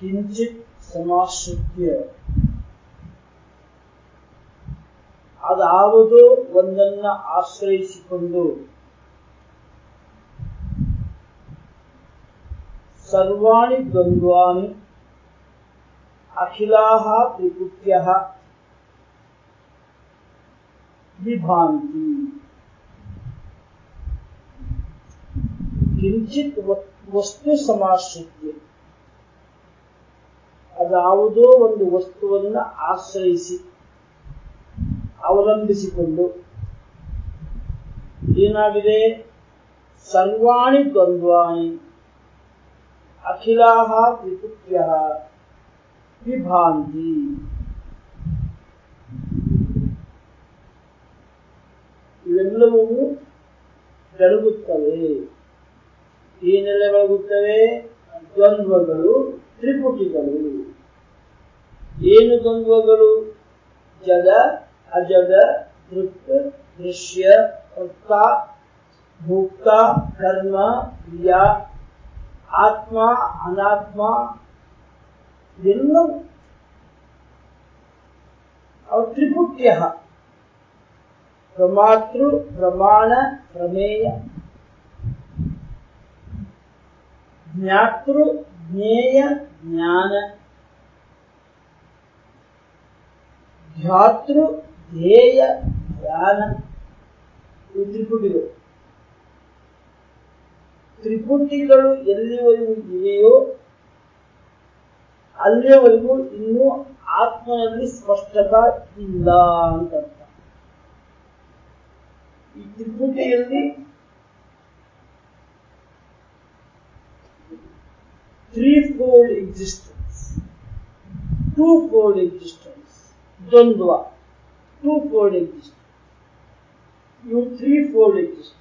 ಕಿಂಚಿತ್ ಸಮಾಶ್ರಿತ್ಯ ಅದಾವುದೋ ಒಂದನ್ನ ಆಶ್ರಯಿಸಿಕೊಂಡು ಸರ್ವಾಣಿ ದ್ವಂದ್ವಾನಿ ಅಖಿಲಾಹ ತ್ರಿಪುಟ್ಯ ವಿಭಾಂತಿ ಕಿಂಚಿತ್ ವಸ್ತು ಸಮಾಶ್ರಿತ್ಯ ಅದಾವುದೋ ಒಂದು ವಸ್ತುವನ್ನ ಆಶ್ರಯಿಸಿ, ಅವಲಂಬಿಸಿಕೊಂಡು ಏನಾಗಿದೆ? ಸರ್ವಾಣಿ ದ್ವಂದ್ವಾಣಿ ಅಖಿಲಾಹ ತ್ರಿಪುಟ್ಯ ವಿಭಾಂತಿ. ಇವೆಲ್ಲವೂ ಬೆಳಗುತ್ತವೆ. ಏನೆಲ್ಲ ಬೆಳಗುತ್ತವೆ? ದ್ವಂದ್ವಗಳು, ತ್ರಿಪುಟಿಗಳು. ಏನು ದ್ವಂದ್ವಗಳು? ಜಗ ಅಜಡ ದೃಕ್, ದೃಶ್ಯ, ಕರ್ತ, ಭೋಕ್ತ, ಕರ್ಮ, ಕ್ರಿಯಾ, ಆತ್ಮ, ಅನಾತ್ಮ ಎಲ್ಲವೂ ಅವು ತ್ರಿಪುಟ್ಯ ಪ್ರಮಾತೃ, ಪ್ರಮಾಣ, ಪ್ರಮೇಯ. ಜ್ಞಾತೃ, ಜ್ಞೇಯ, ಜ್ಞಾನ. ಧ್ಯಾತೃ ಧ್ಯೇಯ ಧ್ಯಾನ ತ್ರಿಪುಟಿಗಳು ತ್ರಿಪುಟಿಗಳು ಎಲ್ಲಿವರೆಗೂ ಇವೆಯೋ ಅಲ್ಲಿಯವರೆಗೂ ಇನ್ನೂ ಆತ್ಮನಲ್ಲಿ ಸ್ಪಷ್ಟತ ಇಲ್ಲ ಅಂತ ಈ ತ್ರಿಪುಟಿಯಲ್ಲಿ three fold existence two fold existence ದ್ವಂದ್ವ. ಟೂ ಫೋಲ್ಡ್ ಎಕ್ಸಿಸ್ಟ್ ಇವು ತ್ರೀ ಫೋಲ್ಡ್ ಎಕ್ಸಿಸ್ಟ್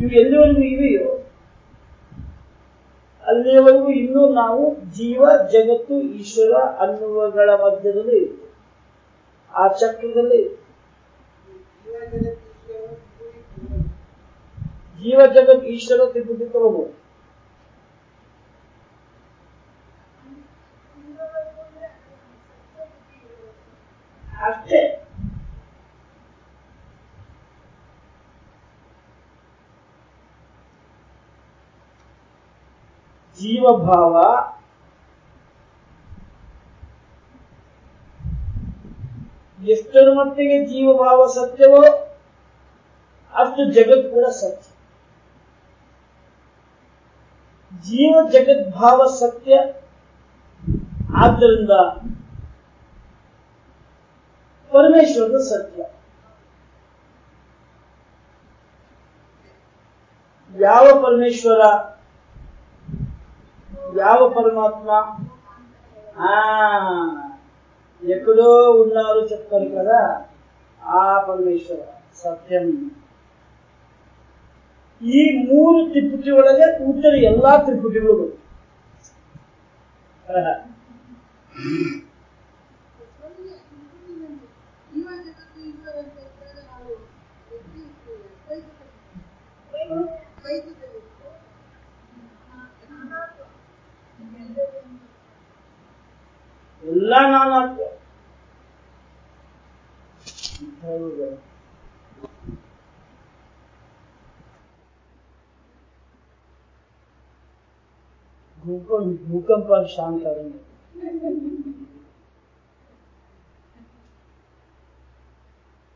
ಇವು ಎಲ್ಲಿವರೆಗೂ ಇವೆಯೋ ಅಲ್ಲಿಯವರೆಗೂ ಇನ್ನೂ ನಾವು ಜೀವ, ಜಗತ್ತು, ಈಶ್ವರ ಅನ್ನುವಗಳ ಮಧ್ಯದಲ್ಲಿ ಇರುತ್ತೆ ಆ ಚಕ್ರದಲ್ಲಿ ಜೀವ ಜಗತ್ ಈಶ್ವರ ತ್ರಿಪುಟಿ ಅಷ್ಟೇ ಜೀವಭಾವ ಎಷ್ಟರ ಮಟ್ಟಿಗೆ ಜೀವಭಾವ ಸತ್ಯವೋ ಅಷ್ಟು ಜಗತ್ ಕೂಡ ಸತ್ಯ ಜೀವ ಜಗದ್ಭಾವ ಸತ್ಯ ಆದ್ದರಿಂದ ಪರಮೇಶ್ವರನ ಸತ್ಯ ಯಾವ ಪರಮೇಶ್ವರ ಯಾವ పరమాత్మ ఎక్కడో ఉన్నారు చెప్తారు కదా ఆ పరమేశ్వర ಸತ್ಯಂ ಈ ಮೂರು ತ್ರಿಪುಟಿ ಒಳಗೆ ಉತ್ತರ ಎಲ್ಲಾ ತ್ರಿಪುಟಿಗಳು ಎಲ್ಲ ನಾನಾತ್ವ ಭೂಕಂಪ ಭೂಕಂಪ ಶಾಂತ ಆದಂಗೆ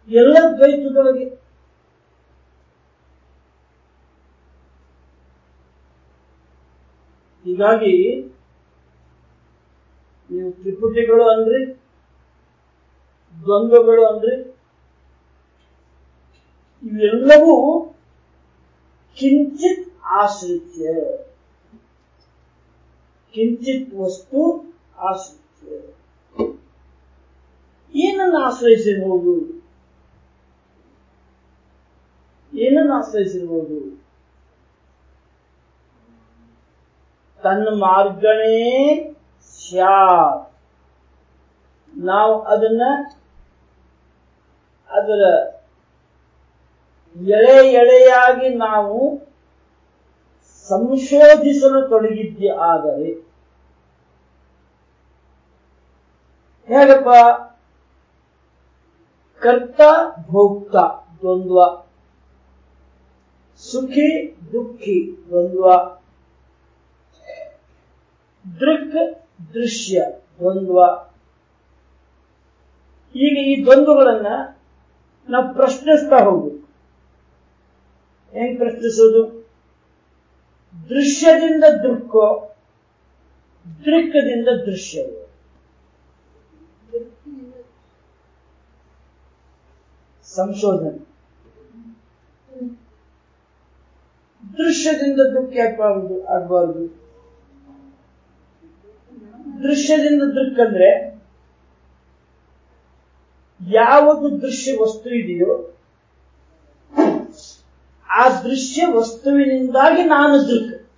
ಎಲ್ಲ ದ್ವೈತದೊಳಗೆ ಹೀಗಾಗಿ ನೀವು ತ್ರಿಪುಟಿಗಳು ಅಂದ್ರಿ, ದ್ವಂದ್ವಗಳು ಅಂದ್ರಿ, ಇವೆಲ್ಲವೂ ಕಿಂಚಿತ್ ಆಶ್ರಿತ್ಯ. ಕಿಂಚಿತ್ ವಸ್ತು ಆಶ್ರಿತ್ಯ. ಏನನ್ನು ಆಶ್ರಯಿಸಿರ್ಬೋದು? ಏನನ್ನು ಆಶ್ರಯಿಸಿರ್ಬೋದು? ತನ್ನ ಮಾರ್ಗನೇ ಚಾರ್ ನಾವು ಅದನ್ನ ಅದರ ಎಳೆ ಎಳೆಯಾಗಿ ನಾವು ಸಂಶೋಧಿಸಲು ತೊಡಗಿದ್ದೆ ಆದರೆ ಹೇಗಪ್ಪ ಕರ್ತ ಭೋಕ್ತ ದ್ವಂದ್ವ ಸುಖಿ ದುಃಖಿ ದ್ವಂದ್ವ ದೃಕ್ ದೃಶ್ಯ ದ್ವಂದ್ವ. ಈಗ ಈ ದ್ವಂದ್ವಗಳನ್ನ ನಾವು ಪ್ರಶ್ನಿಸ್ತಾ ಹೋಗ್ಬೇಕು. ಹೆಂಗ್ ಪ್ರಶ್ನಿಸೋದು? ದೃಶ್ಯದಿಂದ ದೃಕ್ಕೋ, ದೃಕ್ಕದಿಂದ ದೃಶ್ಯವೋ. ಸಂಶೋಧನೆ. ದೃಶ್ಯದಿಂದ ದುಃಖ ಯಾಕೆ ಆಗಬಾರದು. ದೃಶ್ಯದಿಂದ ದೃಕ್ ಅಂದ್ರೆ ಯಾವುದು ದೃಶ್ಯ ವಸ್ತು ಇದೆಯೋ, ಆ ದೃಶ್ಯ ವಸ್ತುವಿನಿಂದಾಗಿ ನಾನು ದೃಕ್.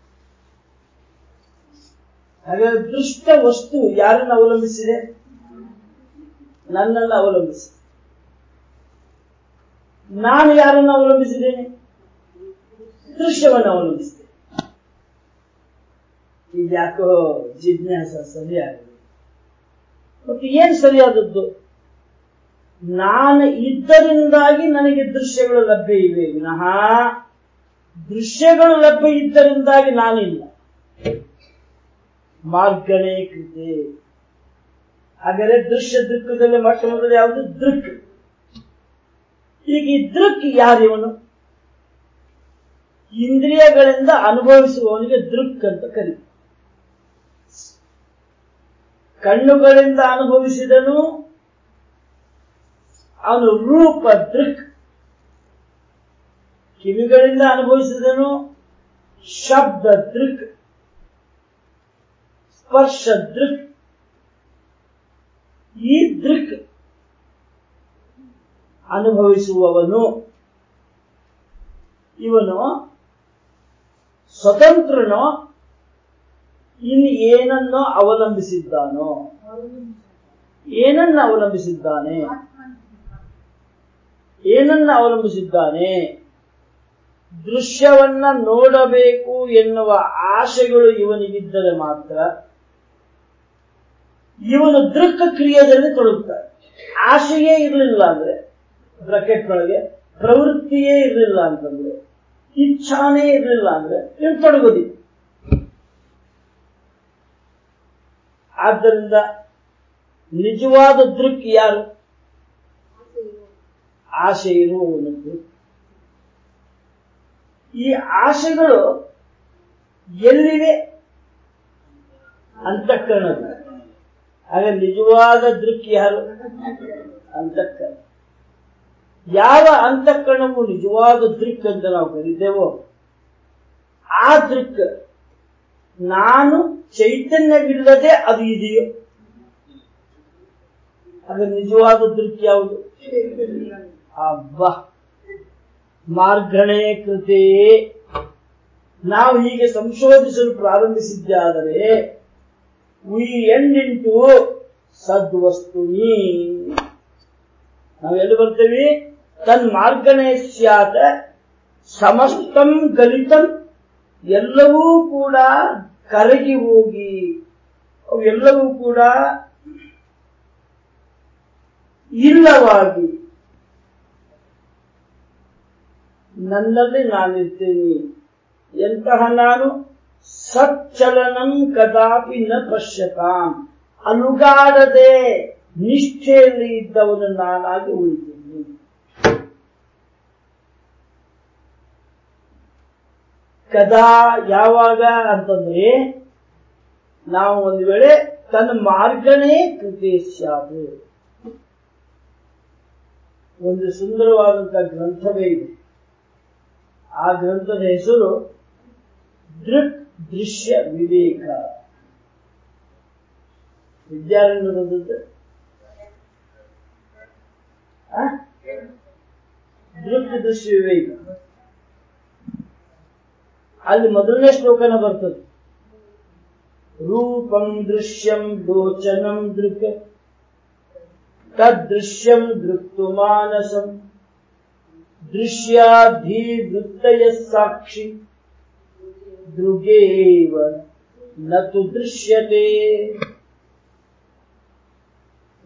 ಹಾಗಾದ್ರೆ ದೃಷ್ಟ ವಸ್ತು ಯಾರನ್ನು ಅವಲಂಬಿಸಿದೆ? ನನ್ನನ್ನು ಅವಲಂಬಿಸಿದೆ. ನಾನು ಯಾರನ್ನು ಅವಲಂಬಿಸಿದ್ದೇನೆ? ದೃಶ್ಯವನ್ನು ಅವಲಂಬಿಸಿದೆ ಇದು ಯಾಕೋ ಜಿಜ್ಞಾಸ ಸರಿಯಾಗಿದೆ. ಮತ್ತು ಏನ್ ಸರಿಯಾದದ್ದು? ನಾನು ಇದ್ದರಿಂದಾಗಿ ನನಗೆ ದೃಶ್ಯಗಳು ಲಭ್ಯ ಇವೆ. ವಿನಃ ದೃಶ್ಯಗಳು ಲಭ್ಯ ಇದ್ದರಿಂದಾಗಿ ನಾನಿಲ್ಲ. ಮಾರ್ಗಣೆ ಕೃತೆ. ಹಾಗಾದ್ರೆ ದೃಶ್ಯ ದೃಕ್ಕದಲ್ಲಿ ಮೊಟ್ಟ ಮೊದಲು ಯಾವುದು? ದೃಕ್. ಈಗ ಈ ದೃಕ್ ಯಾರಿವನು ಇಂದ್ರಿಯಗಳಿಂದ ಅನುಭವಿಸುವವನಿಗೆ ದೃಕ್ ಅಂತ ಕರಿ ಕಣ್ಣುಗಳಿಂದ ಅನುಭವಿಸಿದನು. ಅವನು ರೂಪ ದೃಕ್. ಕಿವಿಗಳಿಂದ ಅನುಭವಿಸಿದನು. ಶಬ್ದ ದೃಕ್. ಸ್ಪರ್ಶ ದೃಕ್. ಈ ದೃಕ್ ಅನುಭವಿಸುವವನು. ಇವನು ಸ್ವತಂತ್ರನೋ. ಇನ್ನು ಏನನ್ನೋ ಅವಲಂಬಿಸಿದ್ದಾನೋ? ಏನನ್ನ ಅವಲಂಬಿಸಿದ್ದಾನೆ? ಏನನ್ನ ಅವಲಂಬಿಸಿದ್ದಾನೆ? ದೃಶ್ಯವನ್ನ ನೋಡಬೇಕು ಎನ್ನುವ ಆಶೆಗಳು ಇವನಿಗಿದ್ದರೆ ಮಾತ್ರ ಇವನು ದೃಕ್ ಕ್ರಿಯೆಯಲ್ಲಿ ತೊಡಗುತ್ತಾನೆ. ಆಶೆಯೇ ಇರಲಿಲ್ಲ ಅಂದ್ರೆ ಬ್ರಕೆಟ್ ಒಳಗೆ, ಪ್ರವೃತ್ತಿಯೇ ಇರಲಿಲ್ಲ ಅಂತಂದ್ರೆ, ಇಚ್ಛಾನೇ ಇರಲಿಲ್ಲ ಅಂದ್ರೆ, ಇವನು ತೊಡಗೋದಿಲ್ಲ. ಆದ್ದರಿಂದ ನಿಜವಾದ ದೃಕ್ ಯಾರು? ಆಶೆ ಇರುವವನು ದೃಕ್. ಈ ಆಶೆಗಳು ಎಲ್ಲಿವೆ? ಅಂತಃಕರಣ ಆಗ ನಿಜವಾದ ದೃಕ್ ಯಾರು? ಅಂತಃಕರಣ. ಯಾವ ಅಂತಃಕರಣವು ನಿಜವಾದ ದೃಕ್ ಅಂತ ನಾವು ಕರೀತೇವೋ, ಆ ದೃಕ್ ನಾನು ಚೈತನ್ಯವಿಲ್ಲದೆ ಅದು ಇದೆಯೋ? ಅದು ನಿಜವಾದ ದೃಷ್ಟಿ ಯಾವುದು? ಅಬ್ಬ! ಮಾರ್ಗಣೆ ಕೃತೆ. ನಾವು ಹೀಗೆ ಸಂಶೋಧಿಸಲು ಪ್ರಾರಂಭಿಸಿದ್ದಾದರೆ ವಿ ಎಂಡ್ ಇಂಟು ಸದ್ವಸ್ತುನಿ. ನಾವೆಲ್ಲಿ ಬರ್ತೇವೆ? ತನ್ ಮಾರ್ಗಣೆ ಸ್ಯಾತ. ಸಮಸ್ತಂ ಗಲಿತಂ. ಎಲ್ಲವೂ ಕೂಡ ಕರಗಿ ಹೋಗಿ ಅವೆಲ್ಲವೂ ಕೂಡ ಇಲ್ಲವಾಗಿ ನನ್ನಲ್ಲಿ ನಾನಿರ್ತೇನೆ ಎಂತಹ ನಾನು ಸಚ್ಚಲನಂ ಕದಾಪಿ ನ ಪಶ್ಯತಾಂ. ಅಲುಗಾಡದೆ ನಿಷ್ಠೆಯಲ್ಲಿ ಇದ್ದವನು ನಾನಾಗಿ ಉಳಿತೀನಿ ಕದಾ ಯಾವಾಗ ಅಂತಂದ್ರೆ, ನಾವು ಒಂದು ವೇಳೆ ತನ್ನ ಮಾರ್ಗನೇ ಕೃತೇಶ್ಯಾದು ಒಂದು ಸುಂದರವಾದಂತಹ ಗ್ರಂಥವೇ ಇದೆ. ಆ ಗ್ರಂಥದ ಹೆಸರು ದೃಕ್ ದೃಶ್ಯ ವಿವೇಕ. ವಿದ್ಯಾರಣ್ಯ ಬಂದದ್ದು? ದೃಕ್ ದೃಶ್ಯ ವಿವೇಕ. ಅಲ್ಲಿ ಮೊದಲನೇ ಶ್ಲೋಕನ ಬರ್ತದೆ. ರೂಪಂ ದೃಶ್ಯಂ ಲೋಚನಂ ದೃಕ್ ತದೃಶ್ಯಂ ದೃಕ್ತು ಮಾನಸಂ. ದೃಶ್ಯಾಧೀವೃತ್ತಯ ಸಾಕ್ಷಿ. ದೃಗೇವ ನತು ದೃಶ್ಯತೆ.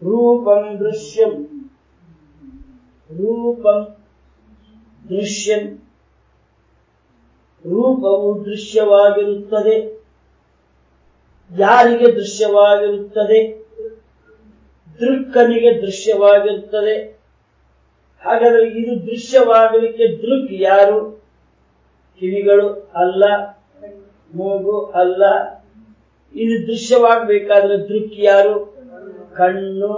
ರೂಪಂ ದೃಶ್ಯಂ. ರೂಪಂ ದೃಶ್ಯಂ ರೂಪವು ದೃಶ್ಯವಾಗಿರುತ್ತದೆ. ಯಾರಿಗೆ ದೃಶ್ಯವಾಗಿರುತ್ತದೆ? ದೃಕ್ಕನಿಗೆ ದೃಶ್ಯವಾಗಿರುತ್ತದೆ. ಹಾಗಾದರೆ ಇದು ದೃಶ್ಯವಾಗಲಿಕ್ಕೆ ದೃಕ್ ಯಾರು? ಕಿವಿಗಳು ಅಲ್ಲ, ಮೂಗು ಅಲ್ಲ. ಇದು ದೃಶ್ಯವಾಗಬೇಕಾದ್ರೆ ದೃಕ್ ಯಾರು? ಕಣ್ಣು.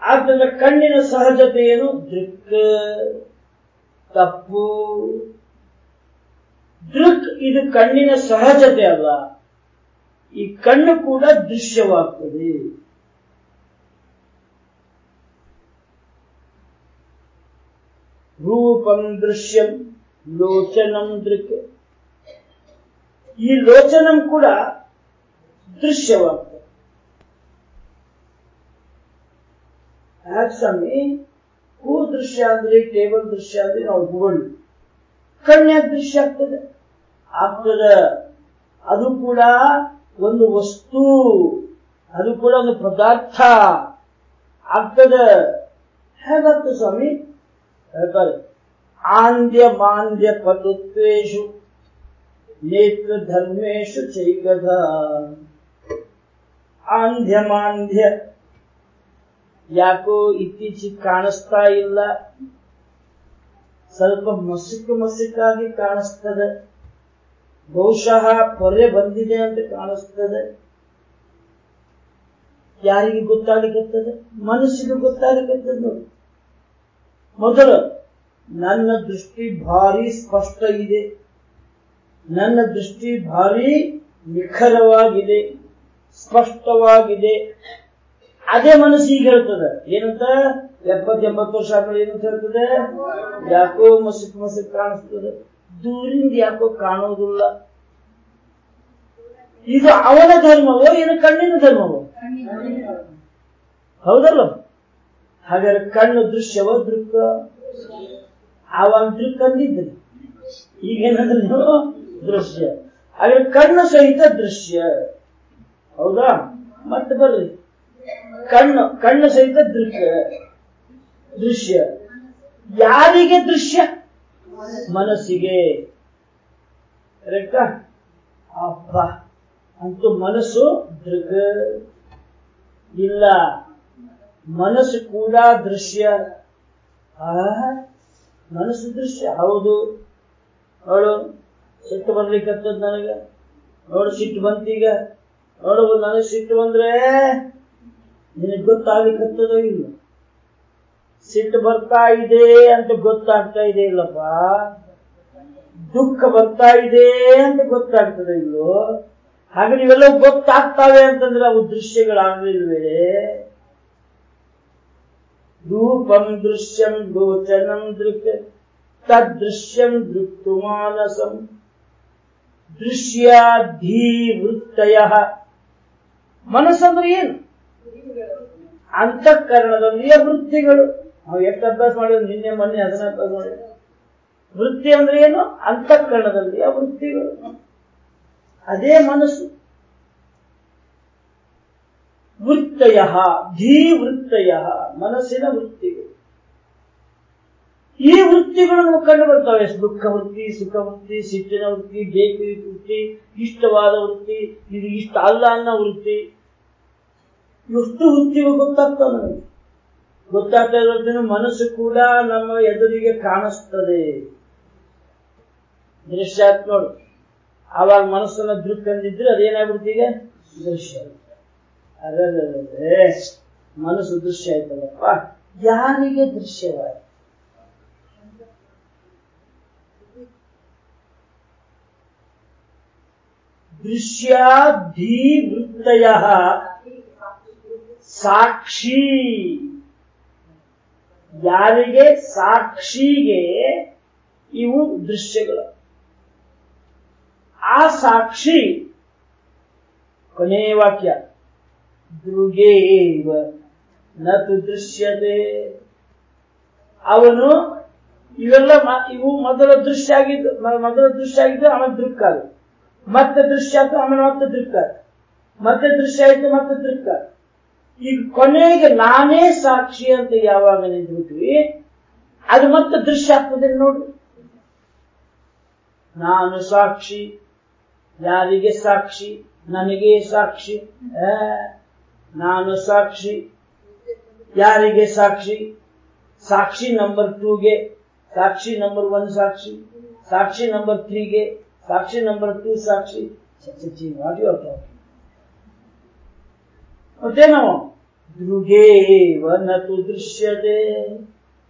ಆದ್ದರಿಂದ ಕಣ್ಣಿನ ಸಹಜತೆ ಏನು? ದೃಕ್. ತಪ್ಪು. ದೃಕ್ ಇದು ಕಣ್ಣಿನ ಸಹಜತೆ ಅಲ್ಲ. ಈ ಕಣ್ಣು ಕೂಡ ದೃಶ್ಯವಾಗ್ತದೆ. ರೂಪಂ ದೃಶ್ಯಂ, ಲೋಚನಂ ದೃಕ್. ಈ ಲೋಚನಂ ಕೂಡ ದೃಶ್ಯವಾಗ್ತದೆ. ಹೂ ದೃಶ್ಯ ಅಂದ್ರೆ ಟೇಬಲ್ ದೃಶ್ಯ ಅಂದ್ರೆ ನಾವು ಹೂಗಳು ಕಣ್ಯಾಗ ದೃಶ್ಯ ಆಗ್ತದೆ. ಆಗ್ತದ. ಅದು ಕೂಡ ಒಂದು ವಸ್ತು, ಅದು ಕೂಡ ಒಂದು ಪದಾರ್ಥ ಆಗ್ತದ. ಹೇಗಾಗ್ತದೆ ಸ್ವಾಮಿ? ಹೇಳ್ತಾರೆ. ಆಂದ್ಯ ಮಾಂದ್ಯ ಪಟುತ್ವೇಶು ನೇತ್ರ ಧರ್ಮೇಶು ಚೈಕದ ಆಂಧ್ಯ ಮಾಂದ್ಯ ಯಾಕೋ ಇತ್ತೀಚೆಗೆ ಕಾಣಿಸ್ತಾ ಇಲ್ಲ. ಸ್ವಲ್ಪ ಮಸಿಕ್ಕು ಮಸಿಕಾಗಿ ಕಾಣಿಸ್ತದೆ. ಬಹುಶಃ ಪೊರೆ ಬಂದಿದೆ ಅಂತ ಕಾಣಿಸ್ತದೆ. ಯಾರಿಗೆ ಗೊತ್ತಾಗಲಿಕ್ಕತ್ತದೆ? ಮನಸ್ಸಿಗೆ ಗೊತ್ತಾಗಲಿಕ್ಕತ್ತದೆ ನೋಡಿ. ಮೊದಲು ನನ್ನ ದೃಷ್ಟಿ ಭಾರಿ ಸ್ಪಷ್ಟ ಇದೆ. ನನ್ನ ದೃಷ್ಟಿ ಭಾರಿ ನಿಖರವಾಗಿದೆ, ಸ್ಪಷ್ಟವಾಗಿದೆ. ಅದೇ ಮನಸ್ಸು ಈಗ ಹೇಳ್ತದೆ. ಏನಂತ? ಎಪ್ಪತ್ ಎಂಬತ್ತು ವರ್ಷ ಆದ್ಮೇಲೆ ಏನಂತ ಹೇಳ್ತದೆ? ಯಾಕೋ ಮಸಿಕ್ ಮಸಿಕ್ ಕಾಣಿಸ್ತದೆ. ದೂರಿಂದ ಯಾಕೋ ಕಾಣೋದಿಲ್ಲ. ಇದು ಅವನ ಧರ್ಮವೋ, ಏನು ಕಣ್ಣಿನ ಧರ್ಮವೋ? ಹೌದಲ್ಲ? ಹಾಗಾದ್ರೆ ಕಣ್ಣು ದೃಶ್ಯವೋ ದೃಕ್ಕ? ಆವಾಗ ದೃಕ್ ಅಂದಿದ್ರಿ ಈಗೇನಂದ್ರೆ ನೀವು ದೃಶ್ಯ. ಹಾಗಾದ್ರೆ ಕಣ್ಣು ಸಹಿತ ದೃಶ್ಯ. ಹೌದಾ? ಮತ್ತೆ ಬರ್ರಿ. ಕಣ್ಣು ಕಣ್ಣು ಸಹಿತ ದೃಶ್ಯ ದೃಶ್ಯ. ಯಾರಿಗೆ ದೃಶ್ಯ? ಮನಸ್ಸಿಗೆ. ಕರೆಕ್ಟಾ? ಅಪ್ಪ ಅಂತೂ ಮನಸ್ಸು ದೃಗ್. ಇಲ್ಲ, ಮನಸ್ಸು ಕೂಡ ದೃಶ್ಯ. ಆ, ಮನಸ್ಸು ದೃಶ್ಯ, ಹೌದು. ಅವಳು ಸಿಟ್ಟು ಬರ್ಲಿಕ್ಕತ್ತದ್ ನನಗೆ. ನೋಡು ಸಿಟ್ಟು ಬಂತೀಗ ನೋಡು ನನಗೆ ಸಿಟ್ಟು ಬಂದ್ರೆ ನಿನಗೆ ಗೊತ್ತಾಗ್ಲಿಕ್ಕತ್ತದೋ ಇಲ್ಲ? ಸಿಟ್ಟು ಬರ್ತಾ ಇದೆ ಅಂತ ಗೊತ್ತಾಗ್ತಾ ಇದೆ ಇಲ್ಲಪ್ಪ. ದುಃಖ ಬರ್ತಾ ಇದೆ ಅಂತ ಗೊತ್ತಾಗ್ತದೆ ಇಲ್ಲೋ? ಹಾಗೆ ನೀವೆಲ್ಲ ಗೊತ್ತಾಗ್ತಾವೆ ಅಂತಂದ್ರೆ ಅವು ದೃಶ್ಯಗಳಾಗಲಿಲ್ವೇ ರೂಪಂ ದೃಶ್ಯಂ ಗೋಚನಂ ದೃಕ್ ತದೃಶ್ಯಂ ದೃಕ್ತು ಮಾನಸಂ ದೃಶ್ಯಾಧೀವೃತ್ತಯ. ಮನಸ್ಸಂದ್ರೆ ಏನು? ಅಂತಃಕರಣದಲ್ಲಿಯ ವೃತ್ತಿಗಳು. ನಾವು ಎಷ್ಟು ಅಭ್ಯಾಸ ಮಾಡಿದ್ರು? ನಿನ್ನೆ, ಮೊನ್ನೆ ಅದನ್ನ ಅಭ್ಯಾಸ ಮಾಡಿದ್ರು. ವೃತ್ತಿ ಅಂದ್ರೆ ಏನು? ಅಂತಃಕರಣದಲ್ಲಿಯ ವೃತ್ತಿಗಳು. ಅದೇ ಮನಸ್ಸು. ವೃತ್ತಯ ಧೀ ವೃತ್ತಯ ಮನಸ್ಸಿನ ವೃತ್ತಿಗಳು. ಈ ವೃತ್ತಿಗಳು ನಮಗೆ ಕಂಡು ಬರ್ತವೆ. ದುಃಖ ವೃತ್ತಿ, ಸುಖ ವೃತ್ತಿ, ಸಿಟ್ಟಿನ ವೃತ್ತಿ ಬೇಕು ವೃತ್ತಿ, ಇಷ್ಟವಾದ ವೃತ್ತಿ, ಇದು ಇಷ್ಟ ಅಲ್ಲ ಅನ್ನೋ ವೃತ್ತಿ. ಎಷ್ಟು ವೃತ್ತಿಗಳು ಗೊತ್ತಾಗ್ತ ನನಗೆ ಗೊತ್ತಾಗ್ತಾ ಇರೋದ್ರಿಂದ ಮನಸ್ಸು ಕೂಡ ನಮ್ಮ ಎದುರಿಗೆ ಕಾಣಿಸ್ತದೆ. ದೃಶ್ಯ ಆತ್ ನೋಡು. ಆವಾಗ ಮನಸ್ಸನ್ನ ದೃಕ್ಕಂದಿದ್ರೆ ಅದೇನಾಗ್ಬಿಡ್ತೀಗ ದೃಶ್ಯ ಅದೇ ಮನಸ್ಸು ದೃಶ್ಯ ಆಯ್ತಲ್ಲಪ್ಪ. ಯಾರಿಗೆ ದೃಶ್ಯವಾಯ್ತು? ದೃಶ್ಯಾಧೀವೃತ್ತಯ ಸಾಕ್ಷಿ. ಯಾರಿಗೆ? ಸಾಕ್ಷಿಗೆ ಇವು ದೃಶ್ಯಗಳು. ಆ ಸಾಕ್ಷಿ ಕೊನೆಯ ವಾಕ್ಯ. ದೃಗೇವ ನತು ದೃಶ್ಯತೆ. ಅವನು ಇವೆಲ್ಲ ಇವು ಮೊದಲ ದೃಶ್ಯ ಆಗಿದ್ದು ಮೊದಲ ದೃಶ್ಯ ಆಗಿದ್ದು ಆಮೇಲೆ ದೃಕ್ಕ ಮತ್ತೆ ದೃಶ್ಯ ಆಯ್ತು ಆಮೇಲೆ ಮತ್ತೆ ದೃಕ್ಕ ಮತ್ತೆ ದೃಶ್ಯ ಆಯ್ತು, ಮತ್ತೆ ದೃಕ್ಕ ಈಗ ಕೊನೆಗೆ ನಾನೇ ಸಾಕ್ಷಿ ಅಂತ ಯಾವಾಗ ನಿಂತ್ಬಿಟ್ವಿ, ಅದು ಮತ್ತೆ ದೃಶ್ಯ ಆಗ್ತದೆ ನೋಡು. ನಾನು ಸಾಕ್ಷಿ, ಯಾರಿಗೆ ಸಾಕ್ಷಿ, ನನಗೆ ಸಾಕ್ಷಿ ನಾನು ಸಾಕ್ಷಿ, ಯಾರಿಗೆ ಸಾಕ್ಷಿ? ಸಾಕ್ಷಿ ನಂಬರ್ ಟೂಗೆ ಸಾಕ್ಷಿ ನಂಬರ್ ಒನ್ ಸಾಕ್ಷಿ ಸಾಕ್ಷಿ ನಂಬರ್ ತ್ರೀಗೆ ಸಾಕ್ಷಿ ನಂಬರ್ ಟೂ ಸಾಕ್ಷಿ. ಯು ಮತ್ತೆ ನಾವು ದೃಗೇವನತು ದೃಶ್ಯತೆ.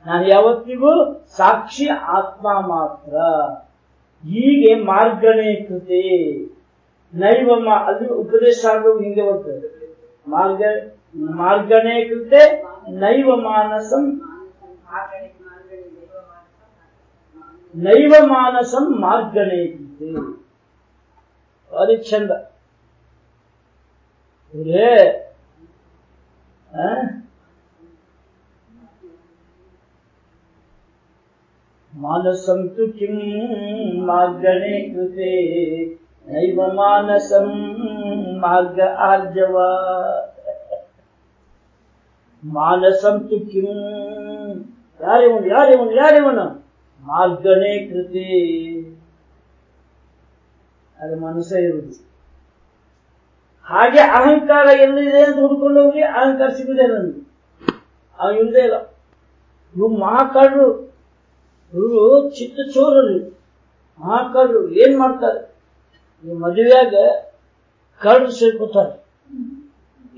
ನಾನು ಯಾವತ್ತಿಗೂ ಸಾಕ್ಷಿ ಆತ್ಮ ಮಾತ್ರ. ಹೀಗೆ ಮಾರ್ಗಣೆ ಕೃತೆ. ನೈವ ಅಲ್ಲಿ ಉಪದೇಶ ಆಗೋದು ಹಿಂಗೆ ಬರ್ತದೆ. ಮಾರ್ಗ ಮಾರ್ಗಣೆ ಕೃತೆ, ನೈವ ಮಾನಸಂ. ನೈವ ಮಾನಸಂ ಮಾರ್ಗಣೆ ಕೃತೆ. ಭಾರಿ ಚಂದ. ಇವ್ರೇ, ಆ? ಮಾನಸಂ ತು ಕಿಂ ಮಾರ್ಗಣೆ ಕೃತೆ ನೈವ ಮಾನಸಂ ಮಾರ್ಗ ಆರ್ಜವ ಮಾನಸಂ ತು ಕಿಂ ಯಾರಿವನು ಯಾರಿವನು ಯಾರಿವನು ಮಾರ್ಗಣೆ ಕೃತೆ ಅದು ಮನಸ್ಸ ಇರುವುದು ಹಾಗೆ ಅಹಂಕಾರ ಎಲ್ಲಿದೆ ಅಂತ ಹುಡ್ಕೊಂಡು ಹೋಗಿ ಅಹಂಕಾರ ಸಿಗುದೇ ನನಗೆ. ಅವ ಇಲ್ಲದೆ ಇಲ್ಲ. ಇವು ಮಹಾಕಾರರು ಇವರು ಚಿತ್ತ ಚೋರರು ಮಹಾಕಾರರು ಏನ್ ಮಾಡ್ತಾರೆ? ಈ ಮದುವೆಯಾಗ ಕಳ್ಳರು ಸೇರ್ಕೋತಾರೆ.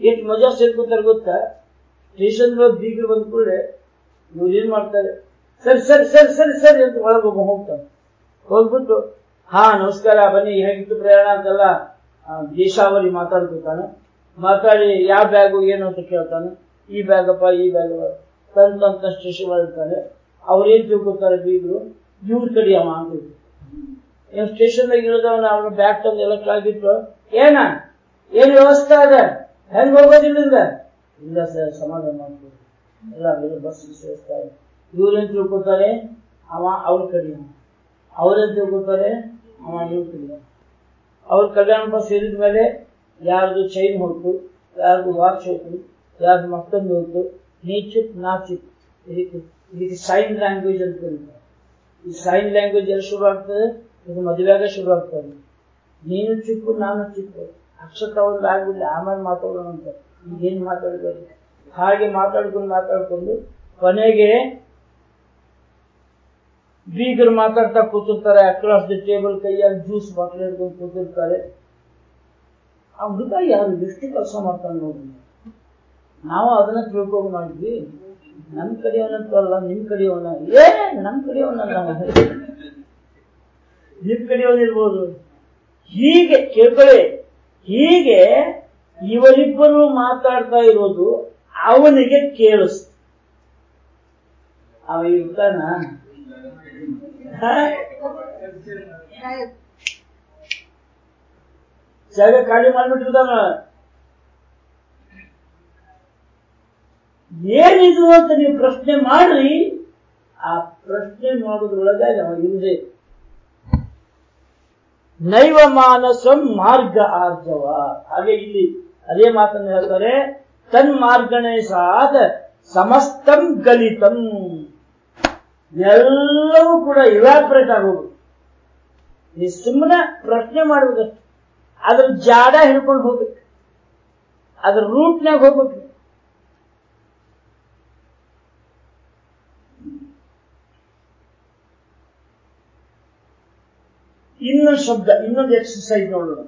ಎಷ್ಟು ಮಜಾ ಸೇರ್ಕೋತಾರೆ ಗೊತ್ತಾ? ಸ್ಟೇಷನ್ ಬೀಗರು ಬಂದ ಕೂಡಲೇ ಇವ್ರು ಏನ್ ಮಾಡ್ತಾರೆ? ಸರಿ ಸರಿ ಸರಿ ಸರಿ ಸರಿ ಅಂತ ಒಳಗೊಬ್ಬ ಹೋಗ್ತಾನೆ. ಹೋಗ್ಬಿಟ್ಟು, ಹಾ, ನಮಸ್ಕಾರ ಬನ್ನಿ, ಹೇಗಿತ್ತು ಪ್ರಯಾಣ? ಅಂತಲ್ಲ ದೇಶಾವಳಿ ಮಾತಾಡ್ಬೇಕಾನೆ ಮಾತಾಡಿ ಯಾವ ಬ್ಯಾಗು ಏನು ಅಂತ ಕೇಳ್ತಾನೆ. ಈ ಬ್ಯಾಗಪ್ಪ, ಈ ಬ್ಯಾಗ್ ಅಂತ ಸ್ಟೇಷನ್ ಅವ್ರೇನ್ ತಿಳ್ಕೊತಾರೆ ಬೀಗರು? ಇವ್ರ ಕಡಿಯಮ್ಮ ಅಂತ. ಏನ್ ಸ್ಟೇಷನ್ದಾಗ ಇಳಿದವನ ಅವ್ರ ಬ್ಯಾಗ್ ತಂದು ಎಲ್ಲ ಕೆಳಗಿಟ್ಟು ಏನ? ಏನ್ ವ್ಯವಸ್ಥೆ ಅದ? ಹೆಂಗ್ ಹೋಗೋದಿಲ್ಲಿಂದ ಇಲ್ಲ ಸರ್, ಸಮಾಧಾನ ಮಾಡ್ತೀವಿ ಎಲ್ಲ ಬೇರೆ ಬಸ್ ಸೇರಿಸ್ತಾರೆ ಇವ್ರೇನ್ ತಿಳ್ಕೊತಾರೆ ಅವ ಅವ್ರ ಕಡಿಯಮ್ಮ ಅವ. ಅವ್ರೇನ್ ತಿಳ್ಕೊತಾರೆ ಅವ ಇವ್ರ ಕಡೆ ಅವ. ಅವ್ರ ಕಲ್ಯಾಣ ಬಸ್ ಸೇರಿದ ಮೇಲೆ ಯಾರ್ದು ಚೈನ್ ಹೋಯ್ತು ಯಾರ್ದು ವಾಚ್ ಹೋಯ್ತು ಯಾರ್ದು ಮತ್ತೊಂದು ಹೋಯ್ತು ನೀ ಚಿಪ್ ನಾ ಚಿಪ್ ಇದಕ್ಕೆ ಇದಕ್ಕೆ ಸೈನ್ ಲ್ಯಾಂಗ್ವೇಜ್ ಅಂತ ಕರೀತಾರೆ ಈ ಸೈನ್ ಲ್ಯಾಂಗ್ವೇಜ್ ಎಲ್ಲಿ ಶುರು ಆಗ್ತದೆ ಇದು ಮದುವೆಯಾಗ ಶುರು ಆಗ್ತದೆ ನೀನು ಚಿಪ್ಪು ನಾನು ಚಿಪ್ಪು ಅಕ್ಷರ ಒಂದು ಆಗ್ಬಿಡ್ಲಿ ಆಮೇಲೆ ಮಾತಾಡೋಣ ಅಂತ ಈಗೇನು ಮಾತಾಡ್ಬೇಕು ಹಾಗೆ ಮಾತಾಡ್ಕೊಂಡು ಮಾತಾಡ್ಕೊಂಡು ಕೊನೆಗೆ ಬೀಗರು ಮಾತಾಡ್ತಾ ಕೂತಿರ್ತಾರೆ ಅಕ್ರಾಸ್ ದಿ ಟೇಬಲ್ ಕೈಯಲ್ಲಿ ಜ್ಯೂಸ್ ಬಾಟ್ಲ್ ಹಿಡ್ಕೊಂಡು ಕೂತಿರ್ತಾರೆ. ಆ ಹುಡುಗ ಯಾರು ಎಷ್ಟು ಕೆಲಸ ಮಾಡ್ತಾನೆ ನೋಡಿ. ನಾವು ಅದನ್ನ ತಿಳ್ಕೊಂಡು ಮಾಡಿದ್ವಿ. ನಮ್ ಕಡೆಯವನಂತಲ್ಲ ನಿಮ್ ಕಡೆಯವನ. ಏ ನಮ್ ಕಡೆಯವನಲ್ಲ ನಿನ್ ನಿಮ್ ಕಡೆಯವನಿರ್ಬೋದು ಹೀಗೆ ಕೇಳ್ಕೊಳ್ಳಿ ಹೀಗೆ ಇವರಿಬ್ಬರು ಮಾತಾಡ್ತಾ ಇರೋದು ಅವನಿಗೆ ಕೇಳಿಸ್ತು. ಅವ ಇರ್ತಾನ? ಜಾಗ ಖಾಲಿ ಮಾಡಿಬಿಟ್ಟಿರ್ತಾನ ಏನಿದು ಅಂತ ನೀವು ಪ್ರಶ್ನೆ ಮಾಡ್ರಿ, ಆ ಪ್ರಶ್ನೆ ಮಾಡೋದ್ರೊಳಗೆ ನಾವು ಹಿಂದೆ ನೈವ ಮಾನಸಂ ಮಾರ್ಗ ಆರ್ಜವ. ಹಾಗೆ ಇಲ್ಲಿ ಅದೇ ಮಾತನ್ನು ಹೇಳ್ತಾರೆ ತನ್ ಮಾರ್ಗಣೆ ಸಾದ ಸಮಸ್ತಂ ಗಲಿತಂ. ಎಲ್ಲವೂ ಕೂಡ ಇವಾಪರೇಟ್ ಆಗೋದು. ಈ ಸುಮ್ಮನೆ ಪ್ರಶ್ನೆ ಮಾಡ್ಬೇಕಷ್ಟು ಅದ್ರ ಜಾಡ ಹಿಡ್ಕೊಂಡು ಹೋಗ್ಬೇಕು. ಅದ್ರ ರೂಟ್ನಾಗ ಹೋಗ್ಬೇಕು. ಇನ್ನೊಂದು ಶಬ್ದ, ಇನ್ನೊಂದು ಎಕ್ಸರ್ಸೈಜ್ ನೋಡೋಣ.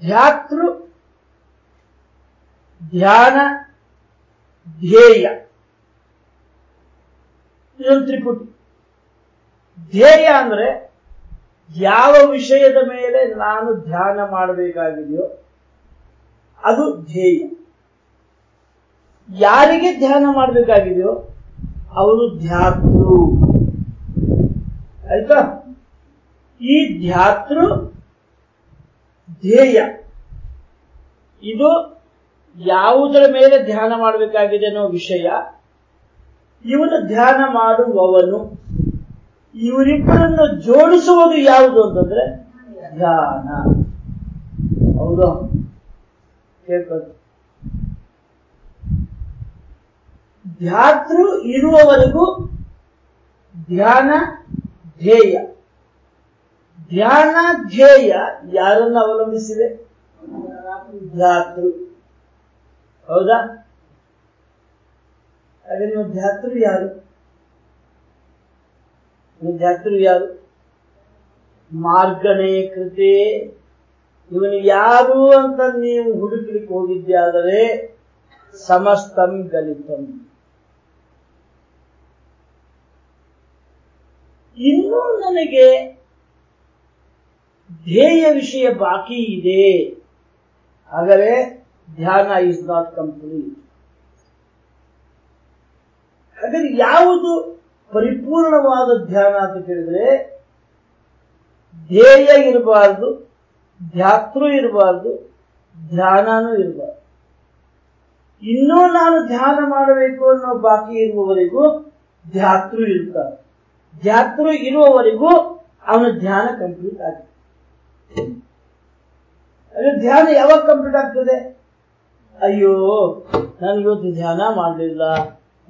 ಧ್ಯಾತೃ, ಧ್ಯಾನ, ಧ್ಯೇಯ. ಇದೊಂದು ತ್ರಿಪುಟಿ ಧ್ಯೇಯ ಅಂದ್ರೆ ಯಾವ ವಿಷಯದ ಮೇಲೆ ನಾನು ಧ್ಯಾನ ಮಾಡಬೇಕಾಗಿದೆಯೋ ಅದು ಧ್ಯೇಯ. ಯಾರಿಗೆ ಧ್ಯಾನ ಮಾಡಬೇಕಾಗಿದೆಯೋ ಅವರು ಧ್ಯಾತೃ. ಆಯ್ತಾ? ಈ ಧ್ಯಾತೃ ಧ್ಯೇಯ. ಇದು ಯಾವುದರ ಮೇಲೆ ಧ್ಯಾನ ಮಾಡಬೇಕಾಗಿದೆ ಅನ್ನೋ ವಿಷಯ ಇವನು ಧ್ಯಾನ ಮಾಡುವವನು. ಇವರಿಬ್ಬರನ್ನು ಜೋಡಿಸುವುದು ಯಾವುದು ಅಂತಂದ್ರೆ ಧ್ಯಾನ. ಹೌದು. ಧ್ಯಾತೃ ಇರುವವರೆಗೂ ಧ್ಯಾನ ಧ್ಯೇಯ. ಧ್ಯಾನ ಧ್ಯೇಯ ಯಾರನ್ನು ಅವಲಂಬಿಸಿದೆ? ಧ್ಯಾತೃ. ಹೌದಾ? ನೀವು ಧ್ಯಾತೃ ಯಾರು ಧ್ಯಾತೃ ಯಾರು ಮಾರ್ಗನೇ ಕೃತೆ ಇವನು ಯಾರು ಅಂತ ನೀವು ಹುಡುಕಲಿಕ್ಕೆ ಹೋಗಿದ್ದಾದರೆ ಸಮಸ್ತಂ ಗಲಿತಂ ಇನ್ನೂ ನನಗೆ ಧ್ಯೇಯ ವಿಷಯ ಬಾಕಿ ಇದೆ ಆದರೆ ಧ್ಯಾನ ಇಸ್ ನಾಟ್ ಕಂಪ್ಲೀಟ್ ಹಾಗಾದ್ರೆ ಯಾವುದು ಪರಿಪೂರ್ಣವಾದ ಧ್ಯಾನ ಅಂತ ಕೇಳಿದ್ರೆ, ಧ್ಯೇಯ ಇರಬಾರ್ದು, ಧ್ಯಾತೃ ಇರಬಾರ್ದು, ಧ್ಯಾನನೂ ಇರಬಾರ್ದು. ಇನ್ನೂ ನಾನು ಧ್ಯಾನ ಮಾಡಬೇಕು ಅನ್ನೋ ಬಾಕಿ ಇರುವವರೆಗೂ ಧ್ಯಾತೃ ಇರ್ತಾರೆ. ಧ್ಯಾತೃ ಇರುವವರೆಗೂ ಅವನ ಧ್ಯಾನ ಕಂಪ್ಲೀಟ್ ಆಗುತ್ತೆ ಅದು ಧ್ಯಾನ ಯಾವಾಗ ಕಂಪ್ಲೀಟ್ ಆಗ್ತದೆ? ಅಯ್ಯೋ ನಾನು ಇವತ್ತು ಧ್ಯಾನ ಮಾಡಲಿಲ್ಲ.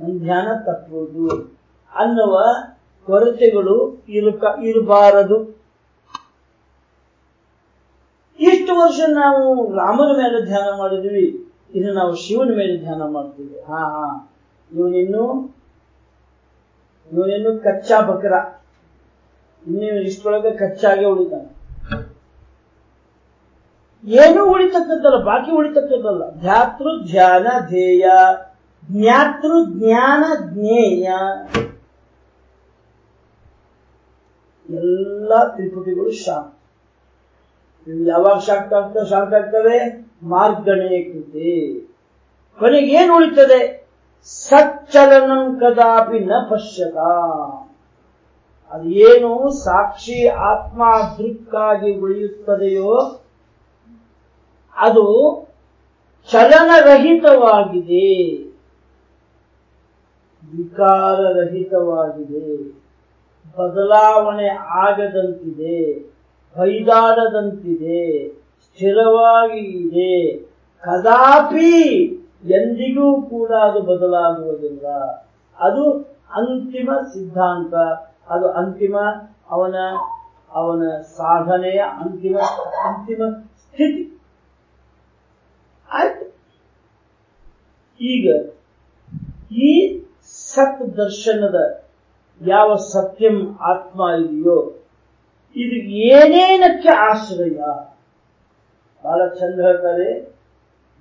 ಧ್ಯಾನ ತಪ್ಪುವುದು ಅನ್ನುವ ಕೊರತೆಗಳು ಇರುಕ ಇರಬಾರದು. ಇಷ್ಟು ವರ್ಷ ನಾವು ರಾಮನ ಮೇಲೆ ಧ್ಯಾನ ಮಾಡಿದ್ವಿ, ಇನ್ನು ನಾವು ಶಿವನ ಮೇಲೆ ಧ್ಯಾನ ಮಾಡ್ತೀವಿ. ಹಾ ಹಾ. ಇವನಿನ್ನು ಇವನಿನ್ನು ಕಚ್ಚಾ ಬಕರ. ಇನ್ನು ಇಷ್ಟೊಳಗೆ ಕಚ್ಚಾಗೆ ಉಳಿತಾನೆ. ಏನೂ ಉಳಿತಕ್ಕದ್ದಲ್ಲ ಬಾಕಿ ಉಳಿತಕ್ಕದ್ದಲ್ಲ ಧ್ಯಾತೃ ಧ್ಯಾನ ಧ್ಯೇಯ. ಜ್ಞಾತೃ ಜ್ಞಾನ ಜ್ಞೇಯ. ಎಲ್ಲ ತ್ರಿಪುಟಿಗಳು ಶಾಂತ. ಯಾವಾಗ ಶಾಂತ ಆಗ್ತದೆ ಶಾಂತ ಆಗ್ತವೆ ಮಾರ್ಗಣೆ ಕೃತಿ. ಕೊನೆಗೆ ಏನು ಉಳಿತದೆ? ಸಚ್ಚಲನಂ ಕದಾಪಿ ನ ಪಶ್ಯತ. ಅದೇನು ಸಾಕ್ಷಿ ಆತ್ಮ ದೃಕ್ಕಾಗಿ ಉಳಿಯುತ್ತದೆಯೋ, ಅದು ಚಲನರಹಿತವಾಗಿದೆ. ವಿಕಾರರಹಿತವಾಗಿದೆ. ಬದಲಾವಣೆ ಆಗದಂತಿದೆ, ಬೈದಾಡದಂತಿದೆ ಸ್ಥಿರವಾಗಿ ಇದೆ ಕದಾಪಿ ಎಂದಿಗೂ ಕೂಡ ಅದು ಬದಲಾಗುವುದಿಲ್ಲ. ಅದು ಅಂತಿಮ ಸಿದ್ಧಾಂತ. ಅದು ಅಂತಿಮ ಅವನ ಅವನ ಸಾಧನೆಯ ಅಂತಿಮ ಅಂತಿಮ ಸ್ಥಿತಿ. ಆಯ್ತು. ಈಗ ಈ ಸತ್ ದರ್ಶನದ ಯಾವ ಸತ್ಯಂ ಆತ್ಮ ಇದೆಯೋ ಇದು ಏನೇನಕ್ಕೆ ಆಶ್ರಯ ಬಹಳ ಚಂದ ಹೇಳ್ತಾರೆ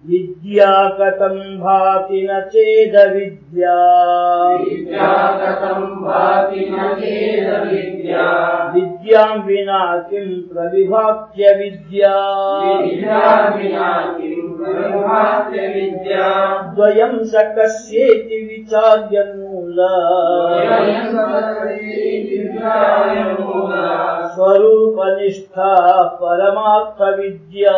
ವಿದ್ಯಾ ಕಥಂ ಭಾತಿ ನ ಚೇದ ವಿದ್ಯಾ विद्या कथं भाति न चेद विद्या ವಿದ್ಯಾಂ ವಿನಾ ಕಿಂ ಪ್ರವಿಭಾತ್ಯ ವಿದ್ಯಾ विद्या विना किं प्रविभात्य विद्या द्वयं स कस्येति विचार्य मूला स्वरूपनिष्ठा परमार्थविद्या।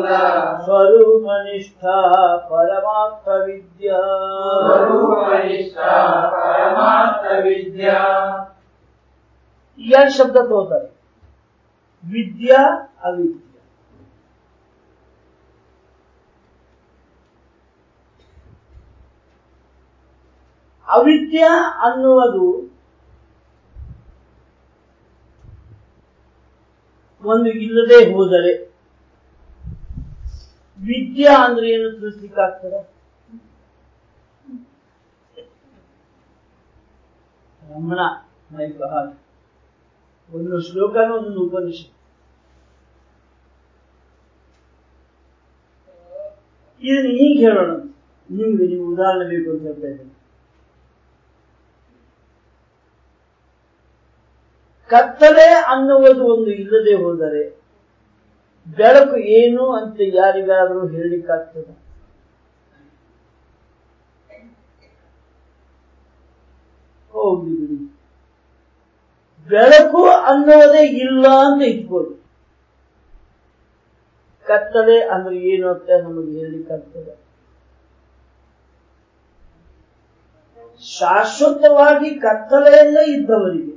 ವಿಚಾರ್ಯ ಮೂಲ वयं सर्वेति विद्याय मूला ಸ್ವರೂಪನಿಷ್ಠಾ ಪರಮಾರ್ಥ ವಿದ್ಯಾ ಸ್ವರೂಪನಿಷ್ಠಾ ಪರಮಾರ್ಥ ವಿದ್ಯಾ ಎರಡು ಶಬ್ದ ತಗೋತಾರೆ ವಿದ್ಯಾ ಅವಿದ್ಯಾ ಅವಿದ್ಯಾ ಅನ್ನುವುದು ಒಂದು ಇಲ್ಲದೆ ಹೋದರೆ ವಿದ್ಯಾ ಅಂದ್ರೆ ಏನು ತಿಳಿಸ್ಲಿಕ್ಕಾಗ್ತದೆ? ರಮಣ ಮೈ ಗಾಡ್ ಒಂದು ಶ್ಲೋಕನೂ ಒಂದು ಉಪನಿಷತ್ ಇದನ್ನ ಈಗ ಹೇಳೋಣ. ನಿಮ್ಗೆ ನೀವು ಉದಾಹರಣೆ ಬೇಕು ಅಂತ ಹೇಳ್ತಾ ಇದ್ದೀನಿ. ಕತ್ತಲೆ ಅನ್ನುವುದು ಒಂದು ಇಲ್ಲದೆ ಹೋದರೆ ಬೆಳಕು ಏನು ಅಂತ ಯಾರಿಗಾದರೂ ಹೇಳಲಿಕ್ಕಾಗ್ತದೆ? ಹೋಗ್ಲಿ ಬೆಳಕು ಅನ್ನೋದೇ ಇಲ್ಲ ಅಂತ ಇಟ್ಕೊಳ್ಳಿ. ಕತ್ತಲೆ ಅಂದ್ರೆ ಏನು ಅಂತ ನಮಗೆ ಹೇಳಲಿಕ್ಕಾಗ್ತದೆ? ಶಾಶ್ವತವಾಗಿ ಕತ್ತಲೆಯಲ್ಲೇ ಇದ್ದವರಿಗೆ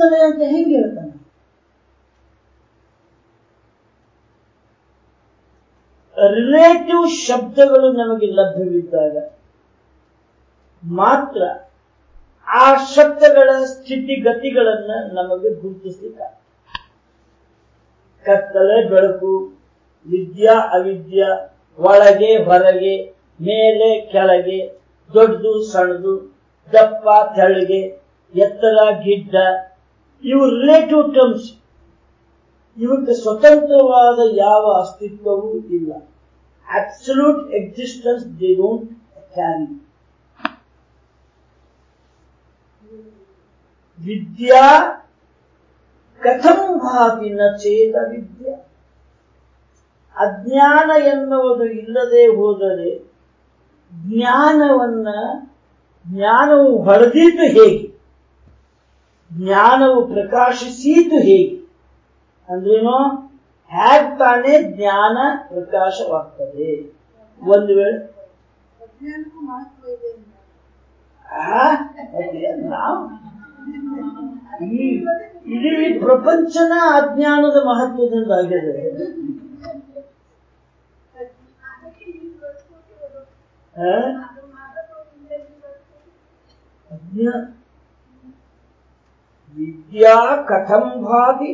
ಇದು ಅಂತ ಹೆಂಗೆ ಹೇಳ್ತಾನೆ? ರಿಲೇಟಿವ್ ಶಬ್ದಗಳು ನಮಗೆ ಲಭ್ಯವಿದ್ದಾಗ ಮಾತ್ರ ಆ ಶಬ್ದಗಳ ಸ್ಥಿತಿಗತಿಗಳನ್ನ ನಮಗೆ ಗುರುತಿಸಲಿಕ್ಕೆ ಕತ್ತಲೆ, ಬೆಳಕು, ವಿದ್ಯಾ, ಅವಿದ್ಯ, ಒಳಗೆ, ಹೊರಗೆ, ಮೇಲೆ, ಕೆಳಗೆ, ದೊಡ್ಡದು, ಸಣ್ಣದು, ದಪ್ಪ ತೆಳಗೆ ಎತ್ತರ, ಗಿಡ್ಡ ಇವು ರಿಲೇಟಿವ್ ಟರ್ಮ್ಸ್ ಇವಕ್ಕೆ ಸ್ವತಂತ್ರವಾದ ಯಾವ ಅಸ್ತಿತ್ವವೂ ಇಲ್ಲ. Absolute existence they don't carry ವಿದ್ಯಾ ಕಥಂ ಭಾತಿ ನ ಚೇತ ವಿದ್ಯಾ. ಅಜ್ಞಾನ ಎನ್ನುವುದು ಇಲ್ಲದೆ ಹೋದರೆ ಜ್ಞಾನವನ್ನ ಜ್ಞಾನವು ಹೊರದಿದ್ದು ಹೇಗೆ? ಜ್ಞಾನವು ಪ್ರಕಾಶಿಸೀತು ಹೇಗೆ? ಅಂದ್ರೇನು ಹೇಗ್ ತಾನೇ ಜ್ಞಾನ ಪ್ರಕಾಶವಾಗ್ತದೆ? ಒಂದು ವೇಳೆ. ನಾವು. ಈ ಇಡೀ ಪ್ರಪಂಚನ ಅಜ್ಞಾನದ ಮಹತ್ವದಿಂದ ಆಗಿದೆ. ಅಜ್ಞಾನ ವಿದ್ಯಾ ಕಥಂ ಭಾತಿ,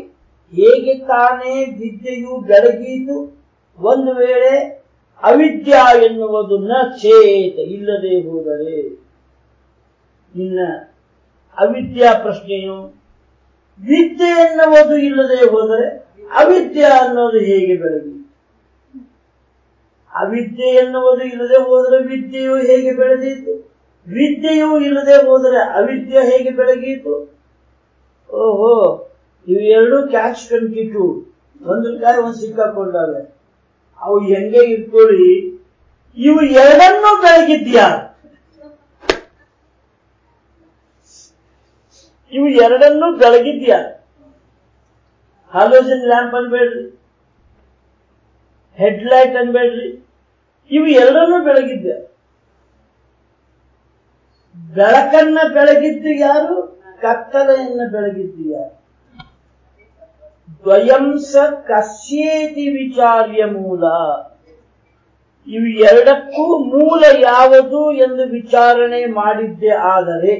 ಹೇಗೆ ತಾನೇ ವಿದ್ಯೆಯು ಬೆಳಗೀತು, ಒಂದು ವೇಳೆ ಅವಿದ್ಯಾ ಎನ್ನುವುದು ನ ಚೇತ ಇಲ್ಲದೆ ಹೋದರೆ ಇನ್ನ ಅವಿದ್ಯಾ ಪ್ರಶ್ನೆಯು ವಿದ್ಯೆ ಎನ್ನುವುದು ಇಲ್ಲದೆ ಹೋದರೆ ಅವಿದ್ಯಾ ಅನ್ನೋದು ಹೇಗೆ ಬೆಳಗಿ ಅವಿದ್ಯೆ ಎನ್ನುವುದು ಇಲ್ಲದೆ ಹೋದರೆ ವಿದ್ಯೆಯು ಹೇಗೆ ಬೆಳೆದೀತು? ವಿದ್ಯೆಯು ಇಲ್ಲದೆ ಹೋದರೆ ಅವಿದ್ಯೆ ಹೇಗೆ ಬೆಳಗೀತು? ಓಹೋ ಇವು ಎರಡು ಕ್ಯಾಚ್ ಟ್ವೆಂಟಿ ಟೂ ಒಂದು ಕಾಯಿ ಒಂದು ಸಿಕ್ಕಾಕೊಂಡಾವೆ. ಅವು ಹೆಂಗೆ ಇಟ್ಕೊಳ್ಳಿ? ಇವು ಎರಡನ್ನೂ ಬೆಳಗಿದ್ಯಾ? ಇವು ಎರಡನ್ನೂ ಬೆಳಗಿದ್ಯಾ? ಹಾಲೋಜನ್ ಲ್ಯಾಂಪ್ ಅನ್ಬೇಡ್ರಿ. ಹೆಡ್ಲೈಟ್ ಅನ್ಬೇಡ್ರಿ. ಇವು ಎರಡನ್ನೂ ಬೆಳಗಿದ್ಯಾ? ಬೆಳಕನ್ನ ಬೆಳಗಿದ್ದು ಯಾರು? ಕತ್ತಲೆಯನ್ನ ಬೆಳಗಿದ್ದೀಯ. ದ್ವಯಂಸ ದ್ವಯಂ ಕಸ್ಯೇತಿ ವಿಚಾರ್ಯ ಮೂಲ. ಇವು ಎರಡಕ್ಕೂ ಮೂಲ ಯಾವುದು ಎಂದು ವಿಚಾರಣೆ ಮಾಡಿದ್ದೆ ಆದರೆ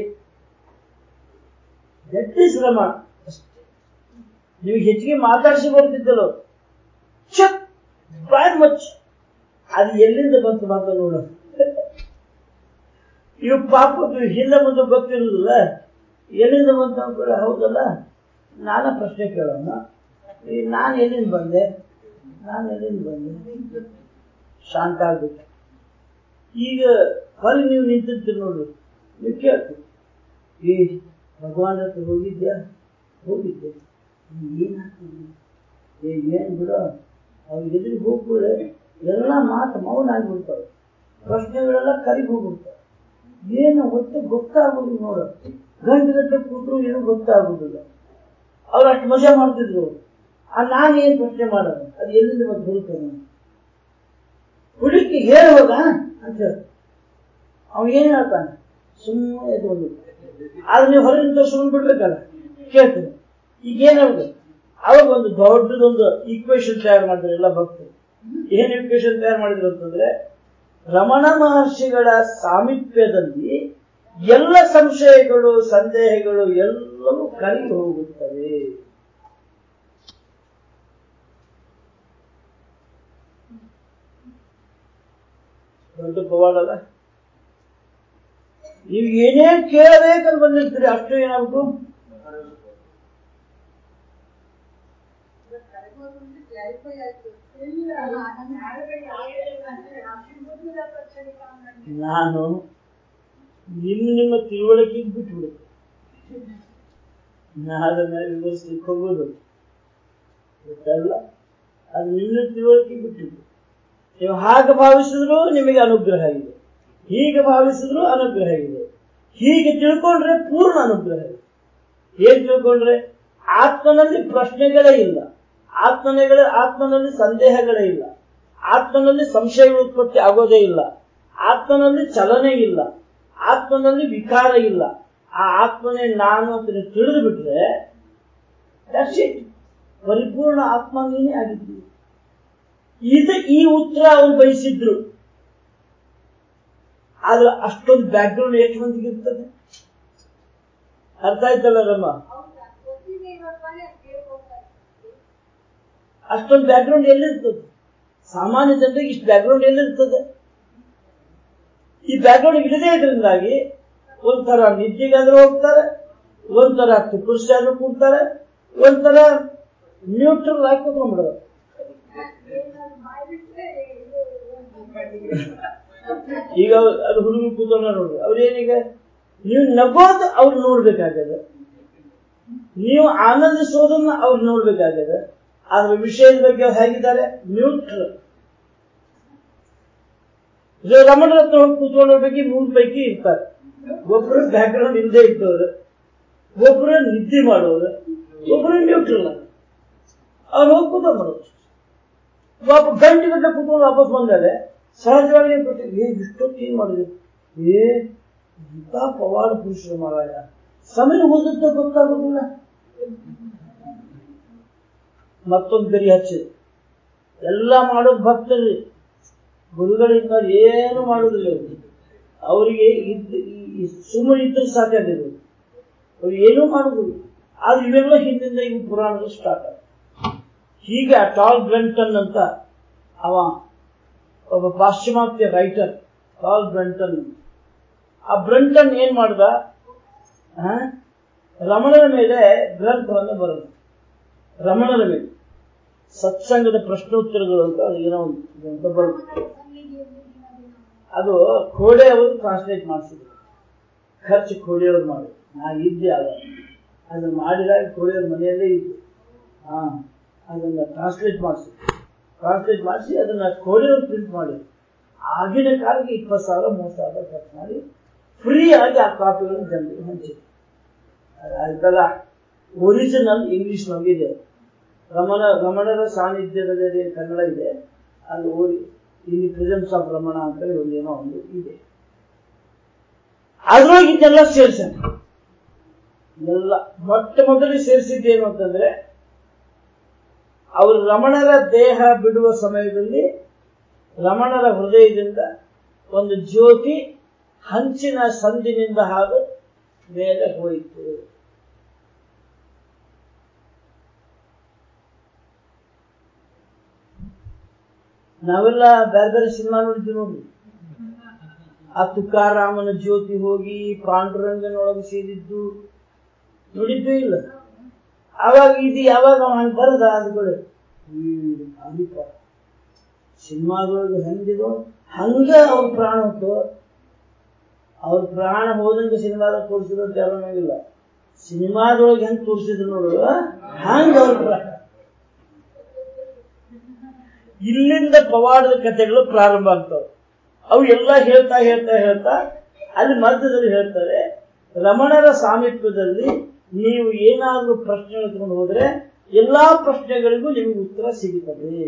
ಗಟ್ಟಿ ಶ್ರಮ ನೀವು ಹೆಚ್ಚಿಗೆ ಮಾತಾಡಿಸಿ ಬರ್ತಿದ್ದಲ್ಲೋ ಚಕ್ ಬಾಯ್ ಮಚ್ ಅದು ಎಲ್ಲಿಂದ ಬಂತು ಮಾತ್ರ ನೋಡ. ಇವು ಪಾಪದ್ದು ಹಿಂದೆ ಮುಂದೆ ಗೊತ್ತಿರುವುದಿಲ್ಲ. ಎಲ್ಲಿಂದ ಅಂದ್ಕೊಳ್ಳಿ ಹೌದಲ್ಲ? ನಾನು ಪ್ರಶ್ನೆ ಕೇಳೋಣ. ಈ ನಾನು ಎಲ್ಲಿಂದ ಬಂದೆ? ನಾನು ಎಲ್ಲಿಂದ ಬಂದೆ? ಶಾಂತ ಆಗ್ಬಿಟ್ಟೆ ಈಗ ಹೊರಗೆ ನೀವು ನಿಂತಿರ್ತೀರಿ ನೋಡ್ರಿ ನೀವು ಕೇಳ್ತೀರಿ ಈ ಭಗವಾನ್ ಹತ್ರ ಹೋಗಿದ್ಯಾ? ಹೋಗಿದ್ದೆ. ಏನಾಗ್ತದೆ? ಏ, ಏನ್ ಬಿಡೋ? ಅವ್ರು ಎದುರಿಗೆ ಹೋಗ್ಬಿಡೆ ಎಲ್ಲ ಮಾತು ಮೌನ ಆಗಿಬಿಡ್ತಾವೆ. ಪ್ರಶ್ನೆಗಳೆಲ್ಲ ಕರಿಗೋಗ್ಬಿಡ್ತಾವೆ ಏನು ಹೊತ್ತು ಗೊತ್ತಾಗೋದು ನೋಡು. ಗಂಟೆ ಗಂಟೆ ಕೂತ್ರು ಏನು ಗೊತ್ತಾಗುದಿಲ್ಲ. ಅವ್ರು ಅಷ್ಟು ಮಜಾ ಮಾಡ್ತಿದ್ರು. ಆ ನಾನು ಏನ್ ಪ್ರಶ್ನೆ ಮಾಡೋದು? ಅದು ಎಲ್ಲಿಂದ ಮತ್ತೆ ಬರುತ್ತಾನೆ ಹುಡುಕಿ ಹೇಳುವಾಗ ಅಂತ ಹೇಳ್ತ ಅವ ಏನ್ ಹೇಳ್ತಾನೆ? ಸುಮ್ಮನೆ ಬಂದು ಆದ್ರೆ ನೀವು ಹೊರಗಿಂದ ಸುಮ್ಮನೆ ಬಿಡ್ಬೇಕಲ್ಲ? ಕೇಳ್ತೀನಿ. ಈಗ ಏನ್ ಹೇಳ್ಬೇಕು ಅವಾಗ ಒಂದು ದೊಡ್ಡದೊಂದು ಈಕ್ವೇಶನ್ ತಯಾರು ಮಾಡಿದ್ರು ಎಲ್ಲ ಭಕ್ತರು. ಏನ್ ಈಕ್ವೇಶನ್ ತಯಾರು ಮಾಡಿದ್ರು ಅಂತಂದ್ರೆ ರಮಣ ಮಹರ್ಷಿಗಳ ಸಾಮೀಪ್ಯದಲ್ಲಿ ಎಲ್ಲ ಸಂಶಯಗಳು ಸಂದೇಹಗಳು ಎಲ್ಲವೂ ಕರಗಿ ಹೋಗುತ್ತವೆ. ದೊಡ್ಡ ಪವಾಡಲ್ಲ? ನೀವು ಏನೇ ಕೇಳಬೇಕಂತ ಬಂದಿರ್ತೀರಿ ಅಷ್ಟು ಅನ್ನಂಗೆ. ನಾನು ನಿಮ್ಮ ನಿಮ್ಮ ತಿಳುವಳಿಕೆ ಬಿಟ್ಬಿಡುತ್ತೆ ನಾ ಅದನ್ನ ವಿವರಿಸ್ಲಿಕ್ಕೆ ಹೋಗೋದು. ಗೊತ್ತಲ್ಲ? ಅದು ನಿಮ್ಮ ತಿಳುವಳಿಕೆ ಬಿಟ್ಟಿದ್ದು. ನೀವು ಹಾಗೆ ಭಾವಿಸಿದ್ರು ನಿಮಗೆ ಅನುಗ್ರಹ ಇದೆ ಹೀಗೆ ಭಾವಿಸಿದ್ರು ಅನುಗ್ರಹ ಇದೆ ಹೀಗೆ ತಿಳ್ಕೊಂಡ್ರೆ ಪೂರ್ಣ ಅನುಗ್ರಹ ಇದೆ ಏನ್ ತಿಳ್ಕೊಂಡ್ರೆ? ಆತ್ಮನಲ್ಲಿ ಪ್ರಶ್ನೆಗಳೇ ಇಲ್ಲ. ಆತ್ಮನೆಗಳ, ಆತ್ಮನಲ್ಲಿ ಸಂದೇಹಗಳೇ ಇಲ್ಲ. ಆತ್ಮನಲ್ಲಿ ಸಂಶಯ ಉತ್ಪತ್ತಿ ಆಗೋದೇ ಇಲ್ಲ. ಆತ್ಮನಲ್ಲಿ ಚಲನೆ ಇಲ್ಲ. ಆತ್ಮನಲ್ಲಿ ವಿಕಾರ ಇಲ್ಲ. ಆ ಆತ್ಮನೇ ನಾನು ಅಂತ ತಿಳಿದು ಬಿಟ್ರೆ ಪರಿಪೂರ್ಣ ಆತ್ಮ ನೀನೇ ಆಗಿದ್ದೀವಿ ಇದು ಈ ಉತ್ತರ ಅವ್ರು ಬಯಸಿದ್ರು. ಆದ್ರೆ ಅಷ್ಟೊಂದು ಬ್ಯಾಕ್ಗ್ರೌಂಡ್ ಎಷ್ಟು ಮಂದಿಗೆ ಇರ್ತದೆ. ಅರ್ಥ ಆಯ್ತಲ್ಲ ರಮ್ಮ ಅಷ್ಟೊಂದು ಬ್ಯಾಕ್ಗ್ರೌಂಡ್ ಎಲ್ಲಿರ್ತದೆ? ಸಾಮಾನ್ಯ ಜನರಿಗೆ ಇಷ್ಟು ಬ್ಯಾಕ್ಗ್ರೌಂಡ್ ಎಲ್ಲಿರ್ತದೆ? ಈ ಬ್ಯಾಕ್ಗ್ರೌಂಡ್ ಇಲ್ಲದೇ ಇದರಿಂದಾಗಿ ಒಂಥರ ನಿದ್ದೆಗಾದ್ರೂ ಹೋಗ್ತಾರೆ, ಒಂಥರ ತುಕೃಷ್ಟಾದ್ರೂ ಕೂಡ್ತಾರೆ ಒಂಥರ ನ್ಯೂಟ್ರಲ್ ಆಗಿ ಕೂತ್ಕೊಂಡ್ಬಿಡೋದು ಈಗ ಅದು ಹುಡುಗಿ ಕೂತ್ಕೊಂಡ ನೋಡಿ ಅವ್ರು ಏನೀಗ, ನೀವು ನಗೋದು ಅವ್ರು ನೋಡ್ಬೇಕಾಗ್ಯದ. ನೀವು ಆನಂದಿಸೋದನ್ನ ಅವ್ರು ನೋಡ್ಬೇಕಾಗ್ಯದ. ಆದ್ರೆ ವಿಷಯದ ಬಗ್ಗೆ ಅವ್ರು ಹೇಗಿದ್ದಾರೆ? ನ್ಯೂಟ್ರಲ್ ರಮಣರ ಹತ್ರ ಹೋಗಿ ಕೂತ್ಕೊಳ್ಳೋ ಬಗ್ಗೆ ಮೂರು ಪೈಕಿ ಇರ್ತಾರೆ. ಒಬ್ರು ಬ್ಯಾಕ್ಗ್ರೌಂಡ್ ಹಿಂದೆ ಇದ್ದವರು, ಒಬ್ರು ನಿದ್ದೆ ಮಾಡೋರು ಒಬ್ರು ನ್ಯೂಟ್ರಲ್ ಅವ್ರು ಹೋಗಿ ಕೂತ್ಕೊಂಡ್ಬಿಡೋದು ವಾಪ ಗಂಟೆ ಗಂಟೆ ಕೂತ್ಕೊಂಡು ವಾಪಸ್ ಬಂದರೆ. ಸಹಜವಾಗಿ ಏ, ಇಷ್ಟೊತ್ತು ಏನ್ ಮಾಡಿದ್ರು? ಏ, ಇಂಥ ಪವಾಡ ಪುರುಷರು ಮಾರಾಯ ಸಮಯ ಹೋದದ್ದು ಗೊತ್ತಾಗೋದಿಲ್ಲ. ಮತ್ತೊಂದು ಗರಿ ಹಚ್ಚಿದೆ ಎಲ್ಲ ಮಾಡೋದು ಭಕ್ತರು ಗುರುಗಳಿಂದ ಏನು ಮಾಡುವುದಿಲ್ಲ ಅವ್ರು. ಅವರಿಗೆ ಈ ಸುಮ್ಮನೆ ಇದ್ದರೂ ಸಾಕಾಗಿದೆ ಅವ್ರು ಏನೂ ಮಾಡುವುದಿಲ್ಲ ಆದ್ರೆ ಇವೆಲ್ಲ ಹಿಂದಿಂದ ಇವು ಪುರಾಣ ಸ್ಟಾರ್ಟ್ ಆಗ ಹೀಗೆ ಟಾಲ್ ಬ್ರೆಂಟನ್ ಅಂತ ಅವ ಒಬ್ಬ ಪಾಶ್ಚಿಮಾತ್ಯ ರೈಟರ್ ಟಾಲ್ ಬ್ರೆಂಟನ್. ಆ ಬ್ರೆಂಟನ್ ಏನ್ ಮಾಡ್ದ? ರಮಣರ ಮೇಲೆ ಗ್ರಂಥವನ್ನು ಬರೋದು. ರಮಣರ ಮೇಲೆ. ಸತ್ಸಂಗದ ಪ್ರಶ್ನೋತ್ತರಗಳು ಅಂತ ಏನೋ ಒಂದು ಗ್ರಂಥ ಬರೆದ. ಅದು ಖೋಡೆ ಅವರು ಟ್ರಾನ್ಸ್ಲೇಟ್ ಮಾಡಿಸಿದ್ರು. ಖರ್ಚು ಖೋಡೆಯವರು ಮಾಡಿ ನಾ ಇದ್ದೆ ಅಲ್ಲ ಅದು ಮಾಡಿದಾಗ ಖೋಡೆಯವ್ರ ಮನೆಯಲ್ಲೇ ಇದ್ದೆ. ಹಾ ಅದನ್ನ ಟ್ರಾನ್ಸ್ಲೇಟ್ ಮಾಡಿಸಿ ಟ್ರಾನ್ಸ್ಲೇಟ್ ಮಾಡಿಸಿ ಅದನ್ನ ಖೋಡೆಯವರು ಪ್ರಿಂಟ್ ಮಾಡಿ ಆಗಿನ ಕಾಲಕ್ಕೆ ಇಪ್ಪತ್ತು ಸಾವಿರ, ಮೂವತ್ತು ಸಾವಿರ ಖರ್ಚು ಮಾಡಿ ಫ್ರೀ ಆಗಿ ಆ ಕಾಪಿಗಳನ್ನು ಜನರಿಗೆ ಹಂಚಿದ್ರು. ಆಯ್ತಲ್ಲ? ಒರಿಜಿನಲ್ ಇಂಗ್ಲಿಷ್ ನಮಗಿದೆ. ರಮಣ, ರಮಣರ ಸಾನ್ನಿಧ್ಯದಲ್ಲಿ ಕನ್ನಡ ಇದೆ. ಅದು ಓದಿ ಇಲ್ಲಿ ಪ್ರೆಸೆನ್ಸ್ ಆಫ್ ರಮಣ ಅಂತ ಒಂದೇನೋ ಒಂದು ಇದೆ. ಅದ್ರೊಳಗೆ ಇದೆಲ್ಲ ಸೇರಿಸೋಣ. ಎಲ್ಲ ಮೊಟ್ಟ ಮೊದಲು ಸೇರಿಸಿದ್ದೇನು ಅಂತಂದ್ರೆ, ಅವರು ರಮಣರ ದೇಹ ಬಿಡುವ ಸಮಯದಲ್ಲಿ ರಮಣರ ಹೃದಯದಿಂದ ಒಂದು ಜ್ಯೋತಿ ಹಂಚಿನ ಸಂದಿನಿಂದ ಹಾಗೂ ಮೇಲೆ ಹೋಯಿತು. ನಾವೆಲ್ಲ ಬೇರೆ ಬೇರೆ ಸಿನಿಮಾ ನೋಡಿದ್ವಿ ನೋಡ್ರಿ. ಆ ತುಕಾರಾಮನ ಜ್ಯೋತಿ ಹೋಗಿ ಪಾಂಡುರಂಗನೊಳಗೆ ಸೇರಿದ್ದು ನೋಡಿದ್ದು ಇಲ್ಲ. ಅವಾಗ ಇದು ಯಾವಾಗ ಹಂಗೆ ಬರದ ಅದುಗಳು ಅಧಿಕ ಸಿನಿಮಾದೊಳಗೆ ಹೆಂಗಿದೋ ಹಂಗ ಅವ್ರ ಪ್ರಾಣ ಹೊತ್ತು ಅವ್ರ ಪ್ರಾಣ ಹೋದಂಗೆ ಸಿನಿಮಾದಾಗ ತೋರಿಸಿದ್ರು ಅಂತ ಯಾರು ಸಿನಿಮಾದೊಳಗೆ ಹೆಂಗ್ ತೋರಿಸಿದ್ರು ನೋಡು, ಹಂಗ ಅವ್ರ ಪ್ರಾಣ. ಇಲ್ಲಿಂದ ಪವಾಡದ ಕಥೆಗಳು ಪ್ರಾರಂಭ ಆಗ್ತವೆ. ಅವು ಎಲ್ಲ ಹೇಳ್ತಾ ಹೇಳ್ತಾ ಹೇಳ್ತಾ ಅಲ್ಲಿ ಮಧ್ಯದಲ್ಲಿ ಹೇಳ್ತಾರೆ, ರಮಣರ ಸಾಮೀಪ್ಯದಲ್ಲಿ ನೀವು ಏನಾದರೂ ಪ್ರಶ್ನೆ ಎತ್ಕೊಂಡು ಹೋದ್ರೆ ಎಲ್ಲಾ ಪ್ರಶ್ನೆಗಳಿಗೂ ನಿಮಗೆ ಉತ್ತರ ಸಿಗುತ್ತದೆ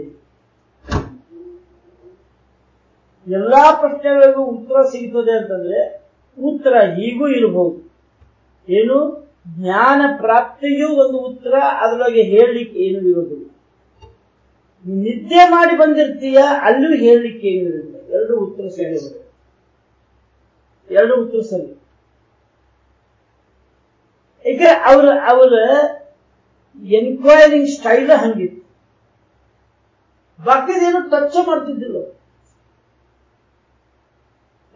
ಎಲ್ಲಾ ಪ್ರಶ್ನೆಗಳಿಗೂ ಉತ್ತರ ಸಿಗುತ್ತದೆ ಅಂತಂದ್ರೆ ಉತ್ತರ ಹೀಗೂ ಇರಬಹುದು ಏನು? ಜ್ಞಾನ ಪ್ರಾಪ್ತಿಯೂ ಒಂದು ಉತ್ತರ, ಅದರೊಳಗೆ ಹೇಳಲಿಕ್ಕೆ ಏನು ಇರೋದಿಲ್ಲ ನಿದ್ದೆ ಮಾಡಿ ಬಂದಿರ್ತೀಯ? ಅಲ್ಲೂ ಹೇಳಲಿಕ್ಕೆ ಏನಿರಲಿಲ್ಲ ಎರಡು ಉತ್ತರ ಸರಿ ಎರಡು ಉತ್ತರ ಸರಿ. ಈಗ ಅವ್ರ, ಅವರ ಎನ್ಕ್ವೈರಿಂಗ್ ಸ್ಟೈಲ್ ಹಂಗಿತ್ತು. ಬಾಕಿದೇನು ಟಚ್ ಮಾಡ್ತಿದ್ದಿಲ್ಲ.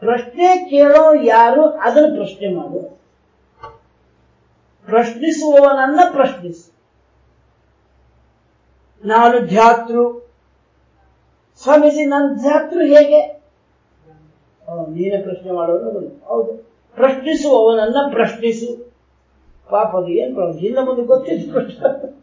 ಪ್ರಶ್ನೆ ಕೇಳೋ ಯಾರು ಅದನ್ನು ಪ್ರಶ್ನೆ ಮಾಡು. ಪ್ರಶ್ನಿಸುವವನನ್ನ ಪ್ರಶ್ನಿಸು. ನಾನು ಧ್ಯಾತೃ. ಸ್ವಾಮೀಜಿ, ನನ್ನ ಧ್ಯಾತೃ ಹೇಗೆ? ನೀನೆ ಪ್ರಶ್ನೆ ಮಾಡೋದು ಹೌದು ಹೌದು ಪ್ರಶ್ನಿಸುವವನನ್ನ ಪ್ರಶ್ನಿಸು. ಪಾಪ ಅದು ಏನ್ ಪ್ರಾಬ್ಲಮ್ ಹಿಂದೆ ಮುಂದೆ ಗೊತ್ತಿತ್ತು ಪ್ರಶ್ನೆ.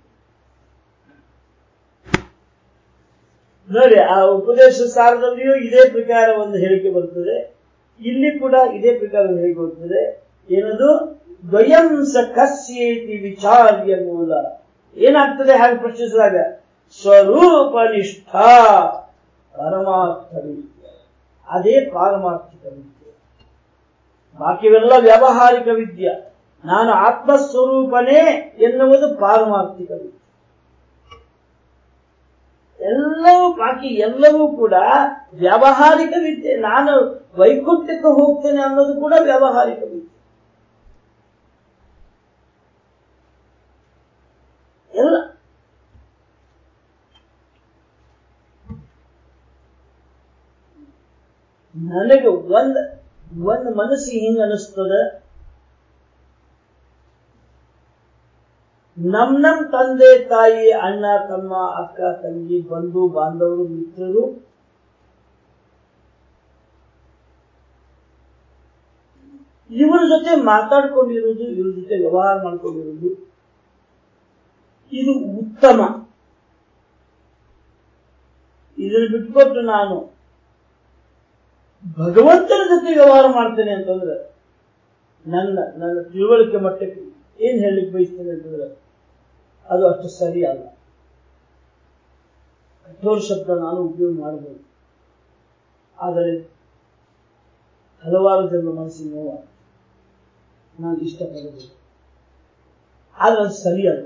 ನೋಡಿ, ಆ ಉಪದೇಶ ಸಾರದಲ್ಲಿಯೂ ಇದೇ ಪ್ರಕಾರ ಒಂದು ಹೇಳಿಕೆ ಬರ್ತದೆ. ಇಲ್ಲಿ ಕೂಡ ಇದೇ ಪ್ರಕಾರ ಹೇಳಿಕೆ ಬರ್ತದೆ. ಏನದು? ದ್ವಯಂಸ ಕಸ್ಯೇತಿ ವಿಚಾರ್ಯ ಮೂಲ. ಏನಾಗ್ತದೆ? ಹಾಗೆ ಪ್ರಶ್ನಿಸಿದಾಗ. ಸ್ವರೂಪ ನಿಷ್ಠ ಪರಮಾರ್ಥ ವಿದ್ಯೆ ಅದೇ ಪಾರಮಾರ್ಥಿಕ ವಿದ್ಯೆ. ಬಾಕಿವೆಲ್ಲ ವ್ಯಾವಹಾರಿಕ ವಿದ್ಯೆ. ನಾನು ಆತ್ಮಸ್ವರೂಪನೇ ಎನ್ನುವುದು ಪಾರಮಾರ್ಥಿಕ ವಿದ್ಯೆ. ಎಲ್ಲವೂ ಬಾಕಿ, ಎಲ್ಲವೂ ಕೂಡ ವ್ಯಾವಹಾರಿಕ ವಿದ್ಯೆ. ನಾನು ವೈಕುಂಠಕ್ಕೆ ಹೋಗ್ತೇನೆ ಅನ್ನೋದು ಕೂಡ ವ್ಯಾವಹಾರಿಕ ವಿದ್ಯೆ ಎಲ್ಲ ನನಗೆ ಒಂದ್ ಒಂದ್ ಮನಸ್ಸಿಗೆ ಹಿಂಗ ಅನಿಸ್ತದ? ನಮ್ ನಮ್ ತಂದೆ, ತಾಯಿ, ಅಣ್ಣ, ತಮ್ಮ, ಅಕ್ಕ, ತಂಗಿ, ಬಂಧು, ಬಾಂಧವರು, ಮಿತ್ರರು, ಇವರ ಜೊತೆ ಮಾತಾಡ್ಕೊಂಡಿರುವುದು, ಇವ್ರ ಜೊತೆ ವ್ಯವಹಾರ ಮಾಡ್ಕೊಂಡಿರುವುದು, ಇದು ಉತ್ತಮ. ಇದನ್ನು ಬಿಟ್ಕೊಟ್ಟು ನಾನು. ಭಗವಂತನ ಜೊತೆ ವ್ಯವಹಾರ ಮಾಡ್ತೇನೆ ಅಂತಂದ್ರೆ, ನನ್ನ ನನ್ನ ತಿಳುವಳಿಕೆ ಮಟ್ಟಕ್ಕೆ ಏನ್ ಹೇಳಲಿಕ್ಕೆ ಬಯಸ್ತೇನೆ ಅಂತಂದ್ರೆ, ಅದು ಅಷ್ಟು ಸರಿ ಅಲ್ಲ. ಕಠೋರ ಶಬ್ದ ನಾನು ಉಪಯೋಗ ಮಾಡಬಹುದು. ಆದರೆ, ಹಲವಾರು ಜನರ ಮನಸ್ಸಿನ ನೋವ ನಾನು ಇಷ್ಟಪಡಬಹುದು ಆದ್ರೆ ಅದು ಸರಿ ಅಲ್ಲ.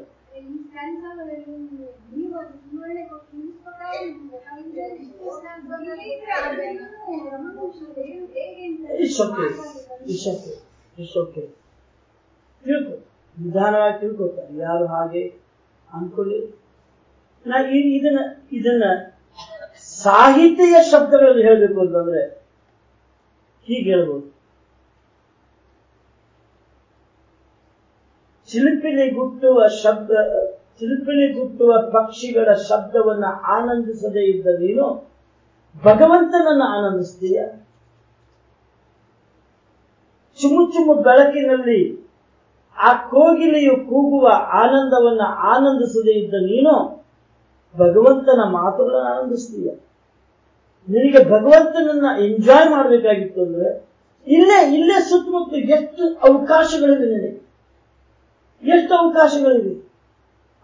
ಈ ಫ್ರೆಂಡ್ಸ್ ಅವರು ನೀವು ಅದು ತಿಳುವಳಿಕೆ ಕೊಟ್ಟು ತಿಳಿಸ್ಬೇಕಾ ಅವ್ರಿಗೆ ಇಷ್ಟ ಬಂದಿದ್ರೆ ಅದನ್ನು ಗಮನಿಸಿದ್ರೆ ಹೇಗೆ ಅಂತ it's okay it's okay it's okay ತಿಳ್ಕೊ ನಿಧಾನವಾಗಿ ತಿಳ್ಕೊತಾರೆ ಯಾರು ಹಾಗೆ ಅನ್ಕೊಳ್ಳಿ ನಾ ಈ- ಇದನ್ನ ಇದನ್ನ ಸಾಹಿತ್ಯ ಶಬ್ದಗಳಲ್ಲಿ ಹೇಳಬೇಕು ಅಂತಂದ್ರೆ ಹೀಗೆ ಹೇಳ್ಬೋದು ಚಿಲಿಪಿಲಿ ಗುಟ್ಟುವ ಶಬ್ದ ಚಿಲಿಪಿಲಿ ಗುಟ್ಟುವ ಪಕ್ಷಿಗಳ ಶಬ್ದವನ್ನ ಆನಂದಿಸದೇ ಇದ್ದ ನೀನು ಭಗವಂತನನ್ನು ಆನಂದಿಸ್ತೀಯ? ಚುಮು ಚುಮು ಬೆಳಕಿನಲ್ಲಿ ಆ ಕೋಗಿಲೆಯು ಕೂಗುವ ಆನಂದವನ್ನ ಆನಂದಿಸದೇ ಇದ್ದ ನೀನು ಭಗವಂತನ ಮಾತುಗಳನ್ನು ಆನಂದಿಸ್ತೀಯ? ನಿನಗೆ ಭಗವಂತನನ್ನ ಎಂಜಾಯ್ ಮಾಡಬೇಕಾಗಿತ್ತು ಅಂದ್ರೆ ಇಲ್ಲೇ ಇಲ್ಲೇ ಸುತ್ತಮುತ್ತ ಎಷ್ಟು ಅವಕಾಶಗಳಿವೆ ನಿನಗೆ? ಎಷ್ಟು ಅವಕಾಶಗಳಿವೆ?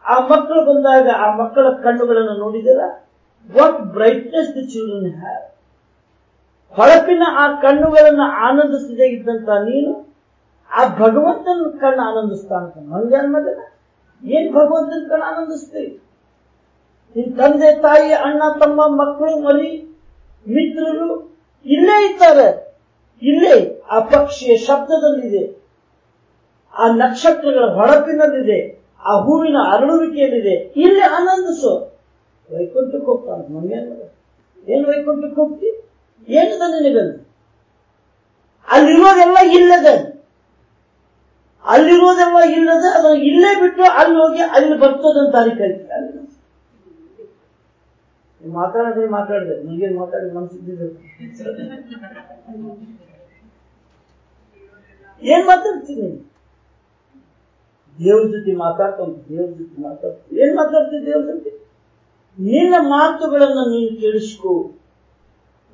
ಆ ಮಕ್ಕಳು ಬಂದಾಗ ಆ ಮಕ್ಕಳ ಕಣ್ಣುಗಳನ್ನು ನೋಡಿದರ what brightness the children have ಹೊಳಪಿನ ಆ ಕಣ್ಣುಗಳನ್ನು ಆನಂದಿಸದೇ ಇದ್ದಂತ ನೀನು, ಆ ಭಗವಂತನ ಕಣ್ಣು ಆನಂದಿಸ್ತಾನಂತ ಮಂಗ್ಯಾನ ಮಗನ ಏನ್ ಭಗವಂತನ ಕಣ್ಣು ಆನಂದಿಸ್ತೀವಿ ನಿನ್ ತಂದೆ, ತಾಯಿ, ಅಣ್ಣ, ತಮ್ಮ, ಮಕ್ಕಳು, ಮರಿ, ಮಿತ್ರರು ಇಲ್ಲೇ ಇದ್ದಾರೆ. ಇಲ್ಲೇ ಆ ಪಕ್ಷಿಯ ಶಬ್ದದಲ್ಲಿದೆ. ಆ ನಕ್ಷತ್ರಗಳ ಹೊಳಪಿನಲ್ಲಿದೆ. ಆ ಹೂವಿನ ಅರಳುವಿಕೆಯಲ್ಲಿದೆ. ಇಲ್ಲಿ ಆನಂದಿಸು ವೈಕುಂಠಕ್ಕೆ ಹೋಗ್ತಾನೆ ಮಗ ಏನು ವೈಕುಂಠಕ್ಕೆ ಹೋಗ್ತಿ ಏನದ ನಿನಗದು ಅಲ್ಲಿರೋದೆಲ್ಲ ಇಲ್ಲದ. ಅಲ್ಲಿರೋದೆಲ್ಲ ಇಲ್ಲದ, ಅದನ್ನು ಇಲ್ಲೇ ಬಿಟ್ಟು ಅಲ್ಲಿ ಹೋಗಿ ಅಲ್ಲಿ ಬರ್ತದಂತ ಅರಿಕೈತಿ ಮಾತಾಡಿದ್ರೆ ಮಾತಾಡಿದೆ ನನಗೇನು ಮಾತಾಡಿ ಮನ್ಸಿದ್ದಿದೆ ಏನ್ ಮಾತಾಡ್ತೀನಿ ದೇವ್ರ ಜೊತೆ ಮಾತಾಡ್ಕೊಂಡು ದೇವ್ರ ಜೊತೆ ಮಾತಾಡ್ತೀನಿ ಏನ್ ಮಾತಾಡ್ತೀವಿ ದೇವ್ರ ಜೊತೆ? ನಿನ್ನ ಮಾತುಗಳನ್ನು ನೀನು ಕೇಳಿಸ್ಕೋ.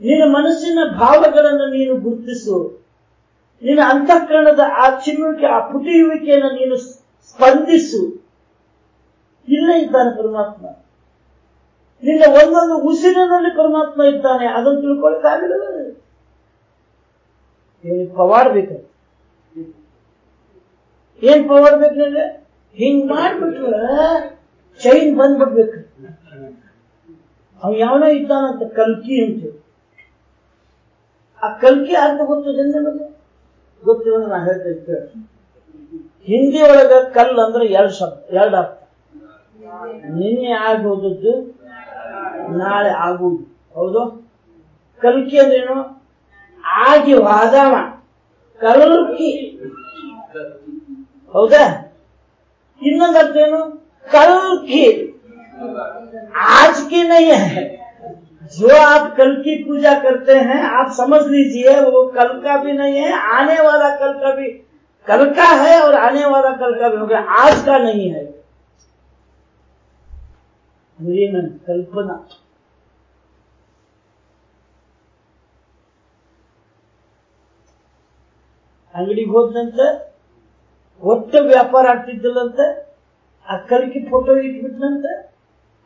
ನಿನ್ನ ಮನಸ್ಸಿನ ಭಾವಗಳನ್ನು ನೀನು ಗುರುತಿಸು. ನಿನ್ನ ಅಂತಃಕರಣದ ಆ ಚಿಮ್ಮುವಿಕೆ ಆ ಪುಟಿಯುವಿಕೆಯನ್ನು ನೀನು ಸ್ಪಂದಿಸು. ಇಲ್ಲ ಇದ್ದಾನೆ ಪರಮಾತ್ಮ. ನಿನ್ನ ಒಂದೊಂದು ಉಸಿರಿನಲ್ಲಿ ಪರಮಾತ್ಮ ಇದ್ದಾನೆ. ಅದನ್ನು ತಿಳ್ಕೊಳಕ್ಕಾಗಲ್ಲ ಏನ್ ಪವಾಡ ಬೇಕು ಏನ್ ಪವರ್ ಬೇಕು ಹಿಂಗ್ ಮಾಡ್ಬಿಟ್ರೆ ಚೈನ್ ಬಂದ್ಬಿಡ್ಬೇಕು. ಅವ ಯಾವನೋ ಇದ್ದಾನಂತ ಕಲ್ಕಿ ಅಂತ. ಆ ಕಲ್ಕಿ ಅರ್ಥ ಗೊತ್ತದೆ ನಿಮಗೆ? ಗೊತ್ತಿಲ್ಲ ನಾ ಹೇಳ್ತಾ ಹಿಂದಿ ಒಳಗ ಕಲ್ ಅಂದ್ರೆ ಎರಡು ಶಬ್ದ, ಎರಡು ಅರ್ಥ. ನಿನ್ನೆ ಆಗೋದದ್ದು ನಾಳೆ ಆಗುವುದು. ಹೌದು? ಕಲ್ಕಿ ಅಂದ್ರೇನು ಆಗಿ ವಾದಾಮ ಕಲ್ಕಿ. ಹೌದಾ ಇನ್ನೊಂದು ಅರ್ಥ ಏನು ಕಲ್ಕಿ आज की नहीं है जो आप कल की पूजा करते हैं आप समझ लीजिए वो कल का भी नहीं है आने वाला कल का भी कल का है और आने वाला कल का भी होगा आज का नहीं है मेरी न कल्पना ಅಂಗಡಿಗೆ ಹೋದ್ನಂತೆ ಒಟ್ಟು ವ್ಯಾಪಾರ ಆಗ್ತಿದ್ದಿಲ್ಲಂತೆ ಆ ಕಲಿಕೆ ಫೋಟೋ ಇಟ್ಬಿಟ್ನಂತೆ,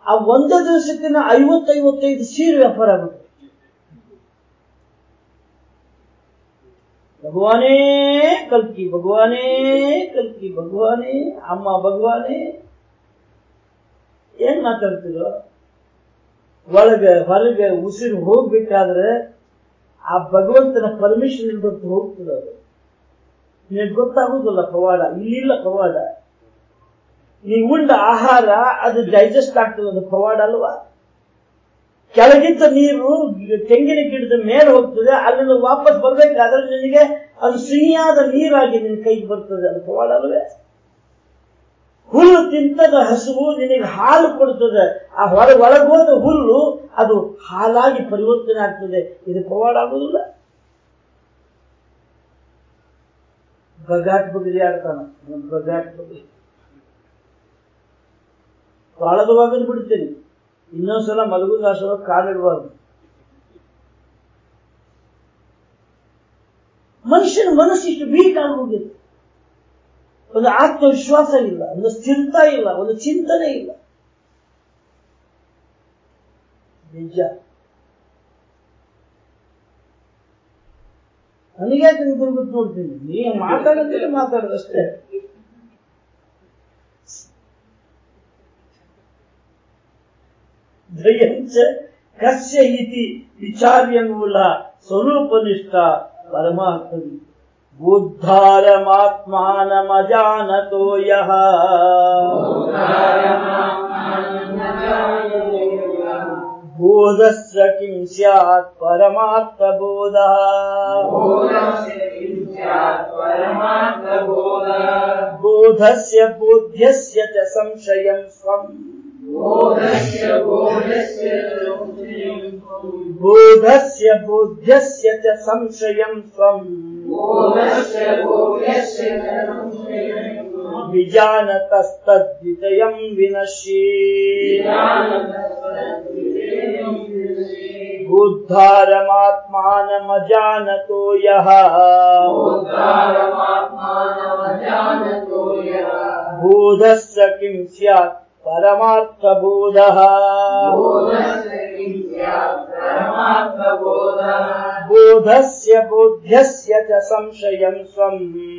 ಆ ಒಂದು ದಿವಸಕ್ಕೆ ಐವತ್ತೈವತ್ತೈದು ಸೀರೆ ವ್ಯಾಪಾರ ಆಗ್ಬಿಟ್ಟು ಭಗವಾನೇ ಕಲ್ಕಿ ಭಗವಾನೇ ಕಲ್ಕಿ, ಭಗವಾನೇ, ಅಮ್ಮ ಭಗವಾನೇ. ಏನ್ ಮಾತಾಡ್ತಿರೋ? ಒಳಗೆ, ಹೊರಗೆ ಉಸಿರು ಹೋಗ್ಬೇಕಾದ್ರೆ ಆ ಭಗವಂತನ ಪರ್ಮಿಷನ್ ಇಲ್ದತ್ತು ಹೋಗ್ತದೆ ಅದು ನಿನಗೆ ಗೊತ್ತಾಗುದಿಲ್ಲ ಪವಾಡ ಇಲ್ಲಿಲ್ಲ ಪವಾಡ ನೀವು ಉಂಡ ಆಹಾರ, ಅದು ಡೈಜೆಸ್ಟ್ ಆಗ್ತದೆ ಅದು ಪವಾಡ ಅಲ್ವಾ? ಕೆಳಗಿದ್ದ ನೀರು, ತೆಂಗಿನ ಗಿಡದ ಮೇಲೆ ಹೋಗ್ತದೆ ಅಲ್ಲಿಂದ ವಾಪಸ್ ಬರಬೇಕಾದ್ರೆ ನಿನಗೆ ಅದು ಸಿಹಿಯಾದ ನೀರಾಗಿ ನಿನ್ನ ಕೈಗೆ ಬರ್ತದೆ, ಅದು ಪವಾಡ ಅಲ್ವೇ? ಹುಲ್ಲು ತಿಂತದ ಹಸುವು ನಿನಗೆ ಹಾಲು ಕೊಡ್ತದೆ, ಆ ಹೊರ ಒಳಗೋದ ಹುಲ್ಲು ಅದು ಹಾಲಾಗಿ ಪರಿವರ್ತನೆ ಆಗ್ತದೆ, ಇದು ಪವಾಡ ಆಗುದಿಲ್ಲ? ಬಗಾಟ್ ಬಗಲಿ ಆಡ್ತಾನ ಬಗಾಟ್ ಬಗಲಿ ಬಾಳದ ಒಗದು ಬಿಡ್ತೇನೆ ಇನ್ನೊಂದ್ಸಲ ಮಲಗುದಾಸರ ಕಾಲಿಡಬಾರ್ದು ಮನುಷ್ಯನ ಮನಸ್ಸು ಇಷ್ಟು ವೀಕ್ ಆಗೋಗಿದೆ ಒಂದು ಆತ್ಮವಿಶ್ವಾಸ ಇಲ್ಲ, ಒಂದು ಸ್ಥಿರತಾ ಇಲ್ಲ, ಒಂದು ಚಿಂತನೆ ಇಲ್ಲ. ನಿಜ. ನನಗ್ಯಾಕೆ ತಿರುಗಿಬಿಟ್ಟು ನೋಡ್ತೀನಿ ನೀ ಮಾತಾಡೋದಿಲ್ಲ ಮಾತಾಡೋದಷ್ಟೇ ದ್ವಯಂಚ ಕಸ್ಯ ಇತಿ ವಿಚಾರ್ಯ ಮೂಲ ಸ್ವರೂಪನಿಷ್ಠ ಪರಮಾತ್ಮವಿ ಬುದ್ಧಾರಮಾತ್ಮಾನಮಜಾನತೋ ಯಃ बोधस्य किं स्यात् परमात्मबोधः? बोधस्य बोध्यस्य च संशयं स्वम्। बोधस्य बोध्यस्य च संशयं स्वम्। विजानतस्तद्वितयं विनश्येत् उद्धारमात्मानमजानतो यः। बोधस्य किं स्यात् परमार्थबोधः। बोधस्य बोध्यस्य च संशयं स्वम्।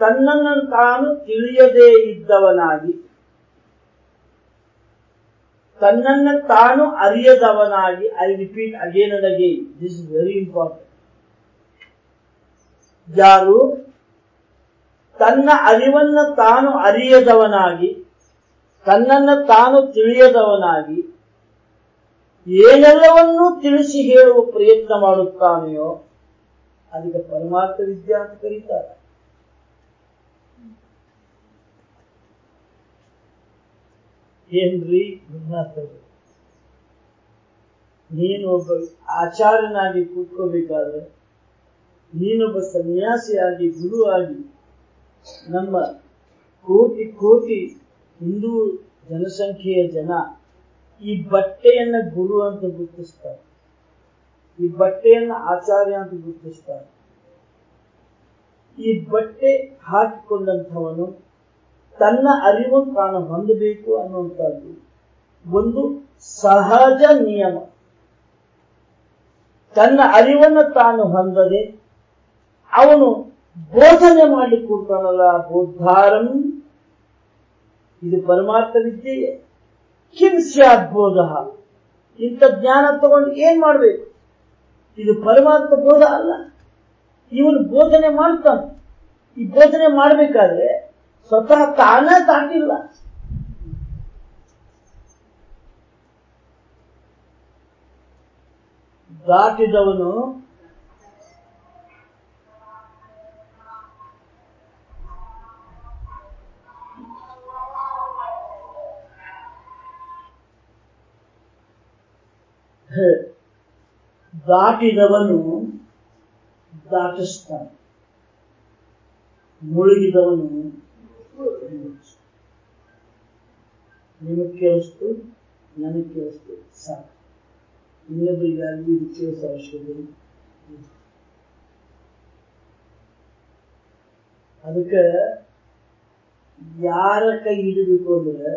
ತನ್ನನ್ನು ತಾನು ತಿಳಿಯದೇ ಇದ್ದವನಾಗಿ, ತನ್ನನ್ನು ತಾನು ಅರಿಯದವನಾಗಿ I repeat again and again this is very important ಯಾರು? ತನ್ನ ಅರಿವನ್ನು ತಾನು ಅರಿಯದವನಾಗಿ, ತನ್ನನ್ನು ತಾನು ತಿಳಿಯದವನಾಗಿ, ಏನೆಲ್ಲವನ್ನೂ ತಿಳಿಸಿ ಹೇಳುವ ಪ್ರಯತ್ನ ಮಾಡುತ್ತಾನೆಯೋ, ಅದಕ್ಕೆ ಪರಮಾರ್ಥ ವಿದ್ಯಾ ಅಂತ ಕರೀತಾರೆ. ಏನ್ರಿ ಗುರುನಾಥರು ನೀನು ಒಬ್ಬ ಆಚಾರ್ಯನಾಗಿ ಕೂತ್ಕೋಬೇಕಾದ್ರೆ ನೀನೊಬ್ಬ ಸನ್ಯಾಸಿಯಾಗಿ ಆಗಿ ನಮ್ಮ ಕೋಟಿ ಕೋಟಿ ಹಿಂದೂ ಜನಸಂಖ್ಯೆಯ ಜನ ಈ ಬಟ್ಟೆಯನ್ನ ಗುರು ಅಂತ ಗುರುತಿಸ್ತಾರೆ. ಈ ಬಟ್ಟೆಯನ್ನ ಆಚಾರ್ಯ ಅಂತ ಗುರುತಿಸ್ತಾರೆ. ಈ ಬಟ್ಟೆ ಹಾಕಿಕೊಂಡಂಥವನು ತನ್ನ ಅರಿವು ತಾನು ಹೊಂದಬೇಕು ಅನ್ನುವಂಥದ್ದು ಒಂದು ಸಹಜ ನಿಯಮ. ತನ್ನ ಅರಿವನ್ನು ತಾನು ಹೊಂದದೆ ಅವನು ಬೋಧನೆ ಮಾಡಿ ಕೊಡ್ತಾನಲ್ಲ ಬೋದ್ಧಾರಂ. ಇದು ಪರಮಾರ್ಥ ವಿದ್ಯೆಯೇ ಸ್ಯಾತ್ ಬೋಧ. ಇಂಥ ಜ್ಞಾನ ತಗೊಂಡು ಏನ್ ಮಾಡಬೇಕು? ಇದು ಪರಮಾರ್ಥ ಬೋಧ ಅಲ್ಲ. ಇವನು ಬೋಧನೆ ಮಾಡ್ತಾನೆ. ಈ ಬೋಧನೆ ಮಾಡಬೇಕಾದ್ರೆ स्वतः ತಾನೇ ದಾಟಿಲ್ಲ ದಾಟಿದವನು ದಾಟಿದವನು ದಾಟಿಸ್ತಾನೆ ಮುಳುಗಿದವನು ನಿಮಗೆ ಕೇಳಿಸ್ತು ನನಗೆ ಕೇಳಿಸ್ತು ಸಾಕು. ಇನ್ನೊಬ್ಬರಿಗಾಗಿ ಇದು ಕೇಳಿಸೋ ಅವಶ್ಯಕತೆ ಅದಕ್ಕೆ ಯಾರ ಕೈ ಹಿಡಿಬೇಕು ಅಂದ್ರೆ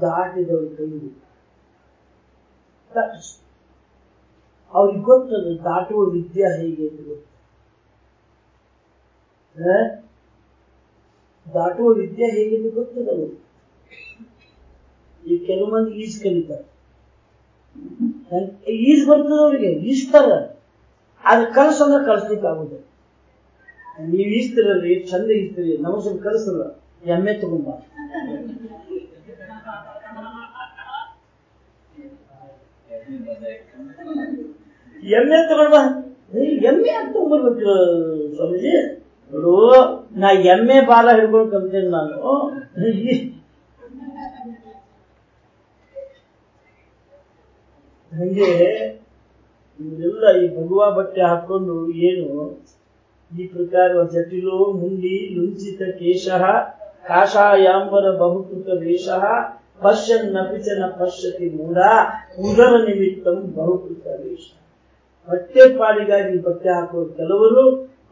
ದಾಟಿದವ್ರ ಕೈ ಹಿಡಿಬೇಕು. ಅವ್ರಿಗೆ ಗೊತ್ತದ, ದಾಟುವ ವಿದ್ಯೆ ಹೇಗೆ ಅಂತ ಗೊತ್ತ? ದಾಟುವ ವಿದ್ಯೆ ಹೇಗಿದೆ ಗೊತ್ತದ ಈ ಕೆಲವು ಮಂದಿ ಈಜ್ ಕಲಿತಾರೆ ಈಜ್ ಬರ್ತದ ಅವರಿಗೆ ಈಜ್ತಾರ. ಅದು ಕಲಸಂದ್ರೆ ಕಲಿಸ್ಲಿಕ್ಕೆ ಆಗುದು ನೀವು ಈಜ್ತಿರಲ್ರಿ ಚಂದ ಈಜ್ತೀರಿ ನಮ್ಮ ಸ್ವಲ್ಪ ಕಲಿಸಲ್ಲ ಎಮ್ಮೆ ತಗೊಂಬ ಎಮ್ಮೆ ತಗೊಂಡ ಎಮ್ಮೆ ಅಂತ ತಗೊಂಡ್ಬರ್ಬೇಕು ಸ್ವಾಮೀಜಿ? ನೋಡು. ನಾ ಎಮ್ಮೆ ಬಾಲ ಹಿಡ್ಕೊಂಡು ಕಲ್ತೇನೆ ನಾನು. ಹಂಗೆ ಇವರೆಲ್ಲ ಈ ಭಗವಾ ಬಟ್ಟೆ ಹಾಕೊಂಡು ಏನು ಈ ಪ್ರಕಾರ ಜಟಿಲೋ ಮುಂಡಿ ಲುಂಚಿತ ಕೇಶ ಕಾಷಾಯಾಂಬರ ಬಹುಕೃತ ವೇಷ ಪಶ್ಯನ್ ನಪಿಚನ ಪಶ್ಯತಿ ಮೂಢ ಉದರ ನಿಮಿತ್ತಂ ಬಹುಕೃತ ವೇಷ. ಬಟ್ಟೆ ಪಾಲಿಗಾಗಿ ಬಟ್ಟೆ ಹಾಕುವ ಕೆಲವರು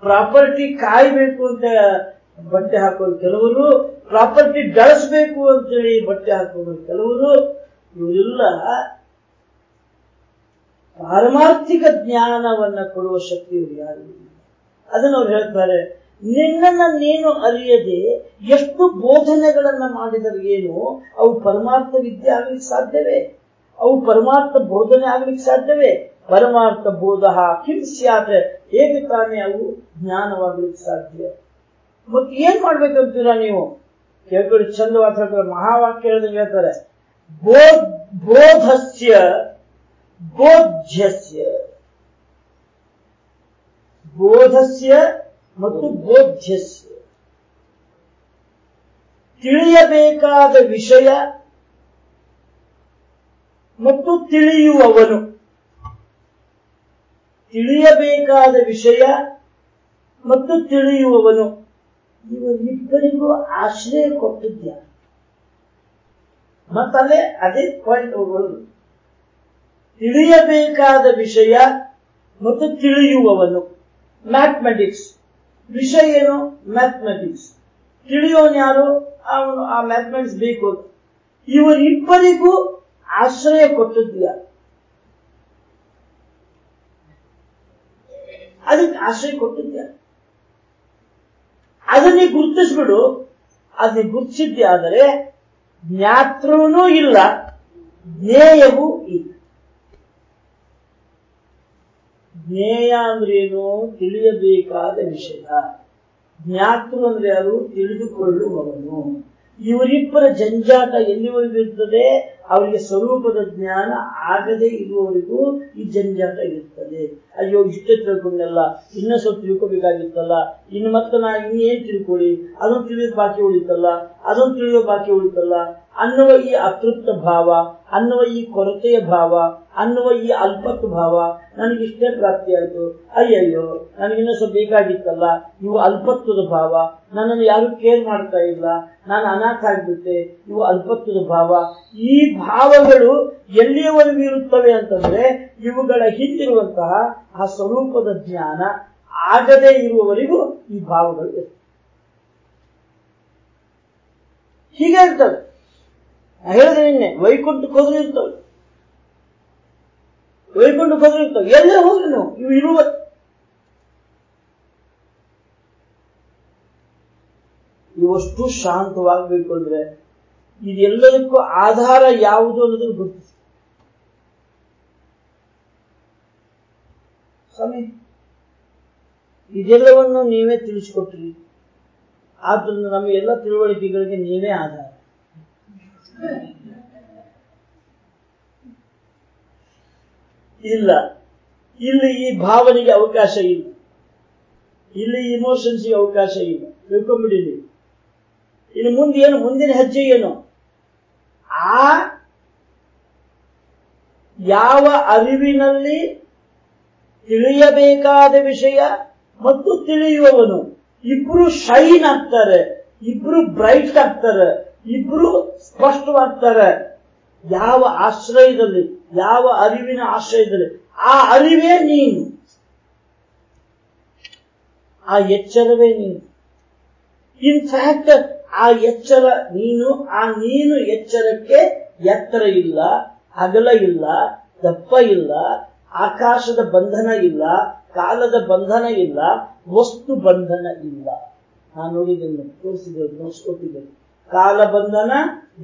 ಪ್ರಾಪರ್ಟಿ ಕಾಯ್ಬೇಕು ಅಂತ ಬಟ್ಟೆ ಹಾಕೋರು ಕೆಲವರು, ಪ್ರಾಪರ್ಟಿ ಬೆಳೆಸಬೇಕು ಅಂತೇಳಿ ಬಟ್ಟೆ ಹಾಕೋರು ಕೆಲವರು, ಇವರೆಲ್ಲ ಪಾರಮಾರ್ಥಿಕ ಜ್ಞಾನವನ್ನ ಕೊಡುವ ಶಕ್ತಿ ಇವರು ಯಾರು. ಅದನ್ನು ಅವ್ರು ಹೇಳ್ತಾರೆ, ನಿನ್ನನ್ನ ನೀನು ಅರಿಯದೆ ಎಷ್ಟು ಬೋಧನೆಗಳನ್ನ ಮಾಡಿದರೆ ಏನು ಅವು ಪರಮಾರ್ಥ ವಿದ್ಯೆ ಆಗ್ಲಿಕ್ಕೆ ಸಾಧ್ಯವೇ ಅವು ಪರಮಾರ್ಥ ಬೋಧನೆ ಆಗ್ಲಿಕ್ಕೆ ಸಾಧ್ಯವೇ ಪರಮಾರ್ಥ ಬೋಧ ಕಿಂ ಸ್ಯಾತ್ ಹೇಗೆ ತಾನೇ ಅವು ಜ್ಞಾನವಾಗ್ಲಿಕ್ಕೆ ಸಾಧ್ಯ ಮತ್ತೆ ಏನ್ ಮಾಡ್ಬೇಕಂತೀರಾ ನೀವು? ಕೇಳ್ಕೊಳ್ಳಿ ಚಂದವಾದ ಹೇಳ್ತಾರೆ ಮಹಾವಾಕ್ಯ ಹೇಳಿದಂಗೆ ಹೇಳ್ತಾರೆ। ಬೋಧ್ ಬೋಧಸ್ಯ ಬೋಧ್ಯಸ್ಯ ಬೋಧಸ್ಯ ಮತ್ತು ಬೋಧ್ಯಸ್ಯ ತಿಳಿಯಬೇಕಾದ ವಿಷಯ ಮತ್ತು ತಿಳಿಯುವವನು. ತಿಳಿಯಬೇಕಾದ ವಿಷಯ ಮತ್ತು ತಿಳಿಯುವವನು. ಇವರಿಬ್ಬರಿಗೂ ಆಶ್ರಯ ಕೊಟ್ಟಿದ್ದ ಮತ್ತೆ ಅದೇ ಪಾಯಿಂಟ್ ತಿಳಿಯಬೇಕಾದ ವಿಷಯ ಮತ್ತು ತಿಳಿಯುವವನು. ಮ್ಯಾಥಮೆಟಿಕ್ಸ್ ವಿಷಯ ಏನು? ಮ್ಯಾಥಮೆಟಿಕ್ಸ್ ತಿಳಿಯೋನು ಯಾರು ಅವನು ಆ ಮ್ಯಾಥಮೆಟಿಕ್ಸ್ ಬೇಕು. ಇವರಿಬ್ಬರಿಗೂ ಆಶ್ರಯ ಕೊಟ್ಟಿದ್ದೀಯ. ಅದಕ್ಕೆ ಆಶ್ರಯ ಕೊಟ್ಟಿದ್ದೀಯ. ಅದನ್ನೇ ಗುರುತಿಸ್ಬಿಡು. ಅದನ್ನ ಗುರುತಿಸಿದ್ದೆ ಆದರೆ ಜ್ಞಾತೃನೂ ಇಲ್ಲ, ಜ್ಞೇಯವೂ ಇಲ್ಲ. ಜ್ಞೇಯ ಅಂದ್ರೇನು ತಿಳಿಯಬೇಕಾದ ವಿಷಯ. ಜ್ಞಾತೃ ಅಂದ್ರೆ ಯಾರು? ತಿಳಿದುಕೊಳ್ಳುವವನು. ಇವರಿಬ್ಬರ ಜಂಜಾಟ ಎಲ್ಲಿವರೆಗೂ ಇರ್ತದೆ ಅವರಿಗೆ ಸ್ವರೂಪದ ಜ್ಞಾನ ಆಗದೇ ಇರುವವರೆಗೂ ಈ ಜಂಜಾಟ ಇರ್ತದೆ ಅಯ್ಯೋ, ಇಷ್ಟೇ ತಿಳ್ಕೊಂಡಲ್ಲ. ಇನ್ನೂ ಸ್ವಲ್ಪ ತಿಳ್ಕೊಬೇಕಾಗಿತ್ತಲ್ಲ. ಇನ್ನು ಮತ್ತೆ ನಾ ಇನ್ನೇನ್ ತಿಳ್ಕೊಳ್ಳಿ? ಅದನ್ನು ತಿಳಿಯೋದು ಬಾಕಿ ಉಳಿತಲ್ಲ. ಅದನ್ನು ತಿಳಿಯೋ ಬಾಕಿ ಉಳಿತಲ್ಲ ಅನ್ನುವ ಈ ಅತೃಪ್ತ ಭಾವ ಅನ್ನುವ ಈ ಕೊರತೆಯ ಭಾವ, ಅನ್ನುವ ಈ ಅಲ್ಪತ್ವ ಭಾವ ನನಗಿಷ್ಟೇ ಪ್ರಾಪ್ತಿಯಾಯಿತು ಅಯ್ಯಯ್ಯೋ ನನಗಿನ್ನೂ ಸ್ವಲ್ಪ ಬೇಕಾಗಿತ್ತಲ್ಲ ಇವು ಅಲ್ಪತ್ವದ ಭಾವ. ನನ್ನನ್ನು ಯಾರು ಕೇರ್ ಮಾಡ್ತಾ ಇಲ್ಲ. ನಾನು ಅನಾಥ ಆಗ್ಬಿಟ್ಟೆ. ಇವು ಅಲ್ಪತ್ವದ ಭಾವ. ಈ ಭಾವಗಳು ಎಲ್ಲಿಯವರೆಗೂ ಇರುತ್ತವೆ ಅಂತಂದ್ರೆ ಇವುಗಳ ಹಿಂದಿರುವಂತಹ ಆ ಸ್ವರೂಪದ ಜ್ಞಾನ ಆಗದೇ ಇರುವವರೆಗೂ ಈ ಭಾವಗಳು ಇರ್ತವೆ. ಹೀಗೆ ಇರ್ತವೆ. ಹೇಳಿದೆ ನಿನ್ನೆ ವೈಕುಂಠಕ್ಕೆ ಹೋದ್ರೆ ಇರ್ತವೆ ವೈಕುಂಠಕ್ಕೆ ಹೋದ್ರೆ ಇರ್ತವೆ ಎಲ್ಲೇ ಹೋಗ್ರಿ ನೀವು, ಇವು ಇರುವ ಇವಷ್ಟು ಶಾಂತವಾಗಬೇಕು ಅಂದ್ರೆ ಇದೆಲ್ಲದಕ್ಕೂ ಆಧಾರ ಯಾವುದು ಅನ್ನೋದನ್ನು ಗುರುತಿಸಿ. ಸ್ವಾಮಿ, ಇದೆಲ್ಲವನ್ನು ನೀವೇ ತಿಳಿಸಿಕೊಟ್ರಿ. ಆದ್ರಿಂದ ನಮ್ಮ ಎಲ್ಲ ತಿಳುವಳಿಕೆಗಳಿಗೆ ನೀವೇ ಆಧಾರ. ಇಲ್ಲ. ಇಲ್ಲಿ ಈ ಭಾವನೆಗೆ ಅವಕಾಶ ಇಲ್ಲ. ಇಲ್ಲಿ ಇಮೋಷನ್ಸ್ಗೆ ಅವಕಾಶ ಇಲ್ಲ. ತಿಳ್ಕೊಂಬಿಡಿ ನೀವು ಇನ್ನು ಮುಂದೆ ಏನು? ಮುಂದಿನ ಹೆಜ್ಜೆ ಏನು? ಆ ಯಾವ ಅರಿವಿನಲ್ಲಿ ತಿಳಿಯಬೇಕಾದ ವಿಷಯ ಮತ್ತು ತಿಳಿಯುವವನು. ಇಬ್ರು ಶೈನ್ ಆಗ್ತಾರೆ. ಇಬ್ರು ಬ್ರೈಟ್ ಆಗ್ತಾರೆ. ಇಬ್ರು ಸ್ಪಷ್ಟವಾಗ್ತಾರೆ. ಯಾವ ಆಶ್ರಯದಲ್ಲಿ, ಯಾವ ಅರಿವಿನ ಆಶ್ರಯದಲ್ಲಿ, ಆ ಅರಿವೇ ನೀನು. ಆ ಎಚ್ಚರವೇ ನೀನು. ಇನ್ಫ್ಯಾಕ್ಟ್ ಆ ಎಚ್ಚರ ನೀನು, ಆ ನೀನು ಎಚ್ಚರಕ್ಕೆ ಎತ್ತರ ಇಲ್ಲ ಅಗಲ ಇಲ್ಲ, ದಪ್ಪ ಇಲ್ಲ, ಆಕಾಶದ ಬಂಧನ ಇಲ್ಲ, ಕಾಲದ ಬಂಧನ ಇಲ್ಲ, ವಸ್ತು ಬಂಧನ ಇಲ್ಲ. ನಾನು ನೋಡಿದ್ದೇನೆ, ತೋರಿಸಿದ್ದೇನೆ, ತೋರಿಸ್ಕೊಟ್ಟಿದ್ದೇನೆ. ಕಾಲ ಬಂಧನ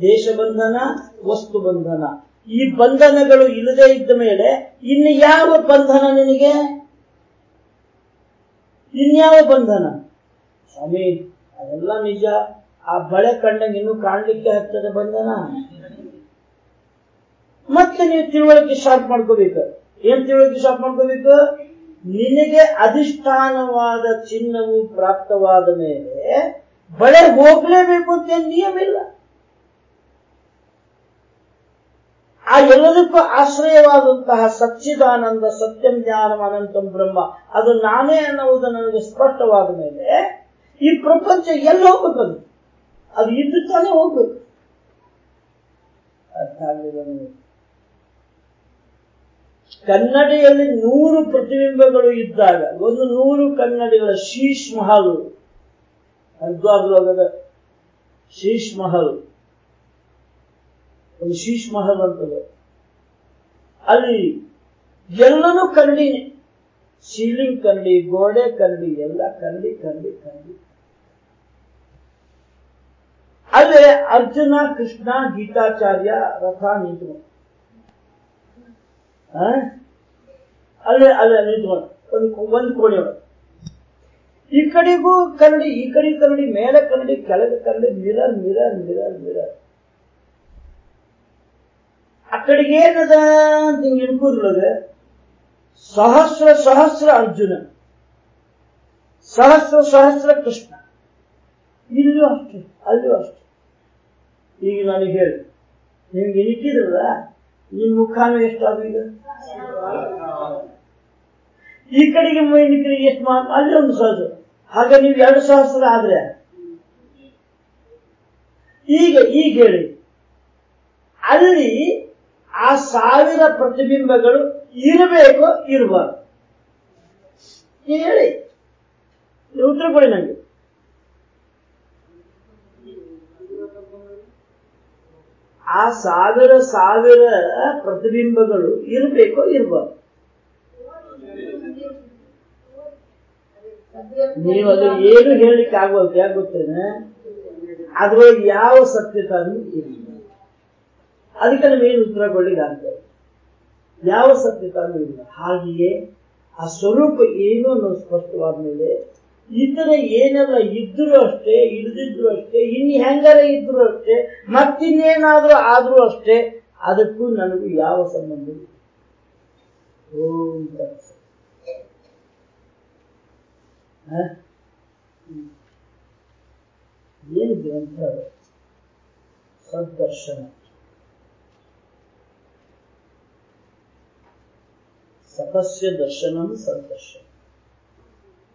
ದೇಶ ಬಂಧನ ವಸ್ತು ಬಂಧನ ಈ ಬಂಧನಗಳು ಇಲ್ಲದೆ ಇದ್ದ ಮೇಲೆ ಇನ್ನು ಯಾವ ಬಂಧನ ನಿನಗೆ? ಇನ್ಯಾವ ಬಂಧನ? ಸ್ವಾಮಿ, ಅದೆಲ್ಲ ನಿಜ. ಆ ಬಳೆ ಕಂಡಂಗೆ ಇನ್ನೂ ಕಾಣಲಿಕ್ಕೆ ಹತ್ತದ ಬಂಧನ. ಮತ್ತೆ ನೀವು ತಿಳುವಳಿಕೆ ಸ್ಟಾರ್ಟ್ ಮಾಡ್ಕೋಬೇಕು. ಏನ್ ತಿಳುವಳಿಕೆ ಶಾರ್ಟ್ ಮಾಡ್ಕೋಬೇಕು? ನಿನಗೆ ಅಧಿಷ್ಠಾನವಾದ ಚಿನ್ನವು ಪ್ರಾಪ್ತವಾದ ಮೇಲೆ ಬಳೆ ಹೋಗ್ಲೇಬೇಕು ಅಂತ ನಿಯಮಿಲ್ಲ ಆ ಎಲ್ಲದಕ್ಕೂ ಆಶ್ರಯವಾದಂತಹ ಸಚ್ಚಿದಾನಂದ, ಸತ್ಯಂ ಜ್ಞಾನಂ ಅನಂತಂ ಬ್ರಹ್ಮ. ಅದು ನಾನೇ ಅನ್ನುವುದು ನನಗೆ ಸ್ಪಷ್ಟವಾದ ಮೇಲೆ ಈ ಪ್ರಪಂಚ ಎಲ್ಲಿ ಹೋಗ್ಬೇಕು ಅದು ಇದ್ದು ತಾನೇ ಹೋಗ್ಬೇಕು. ಅರ್ಥ ಆಗಲಿಲ್ಲ ಕನ್ನಡಿಯಲ್ಲಿ ನೂರು ಪ್ರತಿಬಿಂಬಗಳು ಇದ್ದಾಗ, ಒಂದು ನೂರು ಕನ್ನಡಿಗಳ ಶೀಶ್ ಮಹಲ್ ಹರಿದ್ವಾರದೊಳಗದ ಶೀಶ್ ಮಹಲ್. ಒಂದು ಶೀಶ್ ಮಹಲ್ ಅಂತದೆ. ಅಲ್ಲಿ ಎಲ್ಲನೂ ಕನ್ನಡಿನೇ ಸೀಲಿಂಗ್ ಕನ್ನಡಿ ಗೋಡೆ ಕನ್ನಡಿ ಎಲ್ಲ ಕನ್ನಡಿ ಕನ್ನಡಿ ಕನ್ನಡಿ ಅಲ್ಲಿ ಅರ್ಜುನ, ಕೃಷ್ಣ, ಗೀತಾಚಾರ್ಯ, ರಥ ನಿಂತು? ಅಲ್ಲೇ ಅಲ್ಲೇ ನಿಂತು ಒಂದು ಒಂದು ಕೋಣೆ ಒಳಗೆ. ಈ ಕಡೆಗೂ ಕನ್ನಡಿ, ಈ ಕಡೆ ಕನ್ನಡಿ, ಮೇಲೆ ಕನ್ನಡಿ, ಕೆಳಗೆ ಕನ್ನಡಿ, ಮಿರರ್ ಮಿರರ್ ಮಿರರ್ ಮಿರರ್. ಆ ಏನದ ಅಂತ ಹಿಂಗೆ ಇಟ್ಕೋದ್ರೊಳಗೆ ಸಹಸ್ರ ಸಹಸ್ರ ಅರ್ಜುನ. ಸಹಸ್ರ ಸಹಸ್ರ ಕೃಷ್ಣ. ಇಲ್ಲೂ ಅಷ್ಟೇ, ಅಲ್ಲೂ ಅಷ್ಟೇ. ಈಗ ನನಗೆ ಹೇಳಿ. ನಿಮ್ಗೆ ಇಕ್ಕಿದ್ರಲ್ಲ, ನಿಮ್ ಮುಖಾನು ಎಷ್ಟಾದ್ರು ಈಗ? ಈ ಕಡೆಗೆ ಮೈನಿಕರಿಗೆ ಎಷ್ಟು ಮಾತು ಅಲ್ಲಿ ಒಂದು ಸಹಸ್ರ. ಹಾಗೆ ನೀವು ಎರಡು ಸಹಸ್ರ ಆದ್ರೆ. ಈಗ ಈಗ ಹೇಳಿ. ಅಲ್ಲಿ ಆ ಸಾವಿರ ಪ್ರತಿಬಿಂಬಗಳು ಇರಬೇಕು, ಇರಬಾರ್ದು. ನೀವು ಹೇಳಿ. ನೀವು ಉತ್ತರ ಕೊಡಿ ನನಗೆ ಆ ಸಾವಿರ ಸಾವಿರ ಪ್ರತಿಬಿಂಬಗಳು ಇರಬೇಕೋ, ಇರಬಾರ್ದು. ನೀವು ಅದು ಏನು ಹೇಳಲಿಕ್ಕೆ ಆಗೋದು ಯಾಕೆ ಗೊತ್ತೇನೆ ಅದ್ರೊಳಗೆ ಯಾವ ಸತ್ಯತಾನು ಇಲ್ಲ. ಅದಕ್ಕೆ ನಮಗೇನು ಉತ್ತರ ಕೊಡ್ಲಿಕ್ಕೆ ಯಾವ ಸತ್ಯತಾನು ಇಲ್ಲ. ಹಾಗೆಯೇ ಆ ಸ್ವರೂಪ ಏನು ಅನ್ನೋ ಸ್ಪಷ್ಟವಾದ ಮೇಲೆ ಇತರ ಏನೆಲ್ಲ ಇದ್ರು ಅಷ್ಟೇ ಇಳಿದಿದ್ರು ಅಷ್ಟೇ, ಇನ್ನು ಹೆಂಗಾರ ಇದ್ರು ಅಷ್ಟೇ, ಮತ್ತಿನ್ನೇನಾದ್ರೂ ಆದ್ರೂ ಅಷ್ಟೇ, ಅದಕ್ಕೂ ನನಗೂ ಯಾವ ಸಂಬಂಧ ಓಂ ತತ್ಸತ್. ಹ? ಹ್ಮ್. ಏನು ಗ್ರಂಥ ಅದು? ಸದ್ದರ್ಶನ ಸತಸ್ಯ ದರ್ಶನಂ ಸದ್ದರ್ಶನ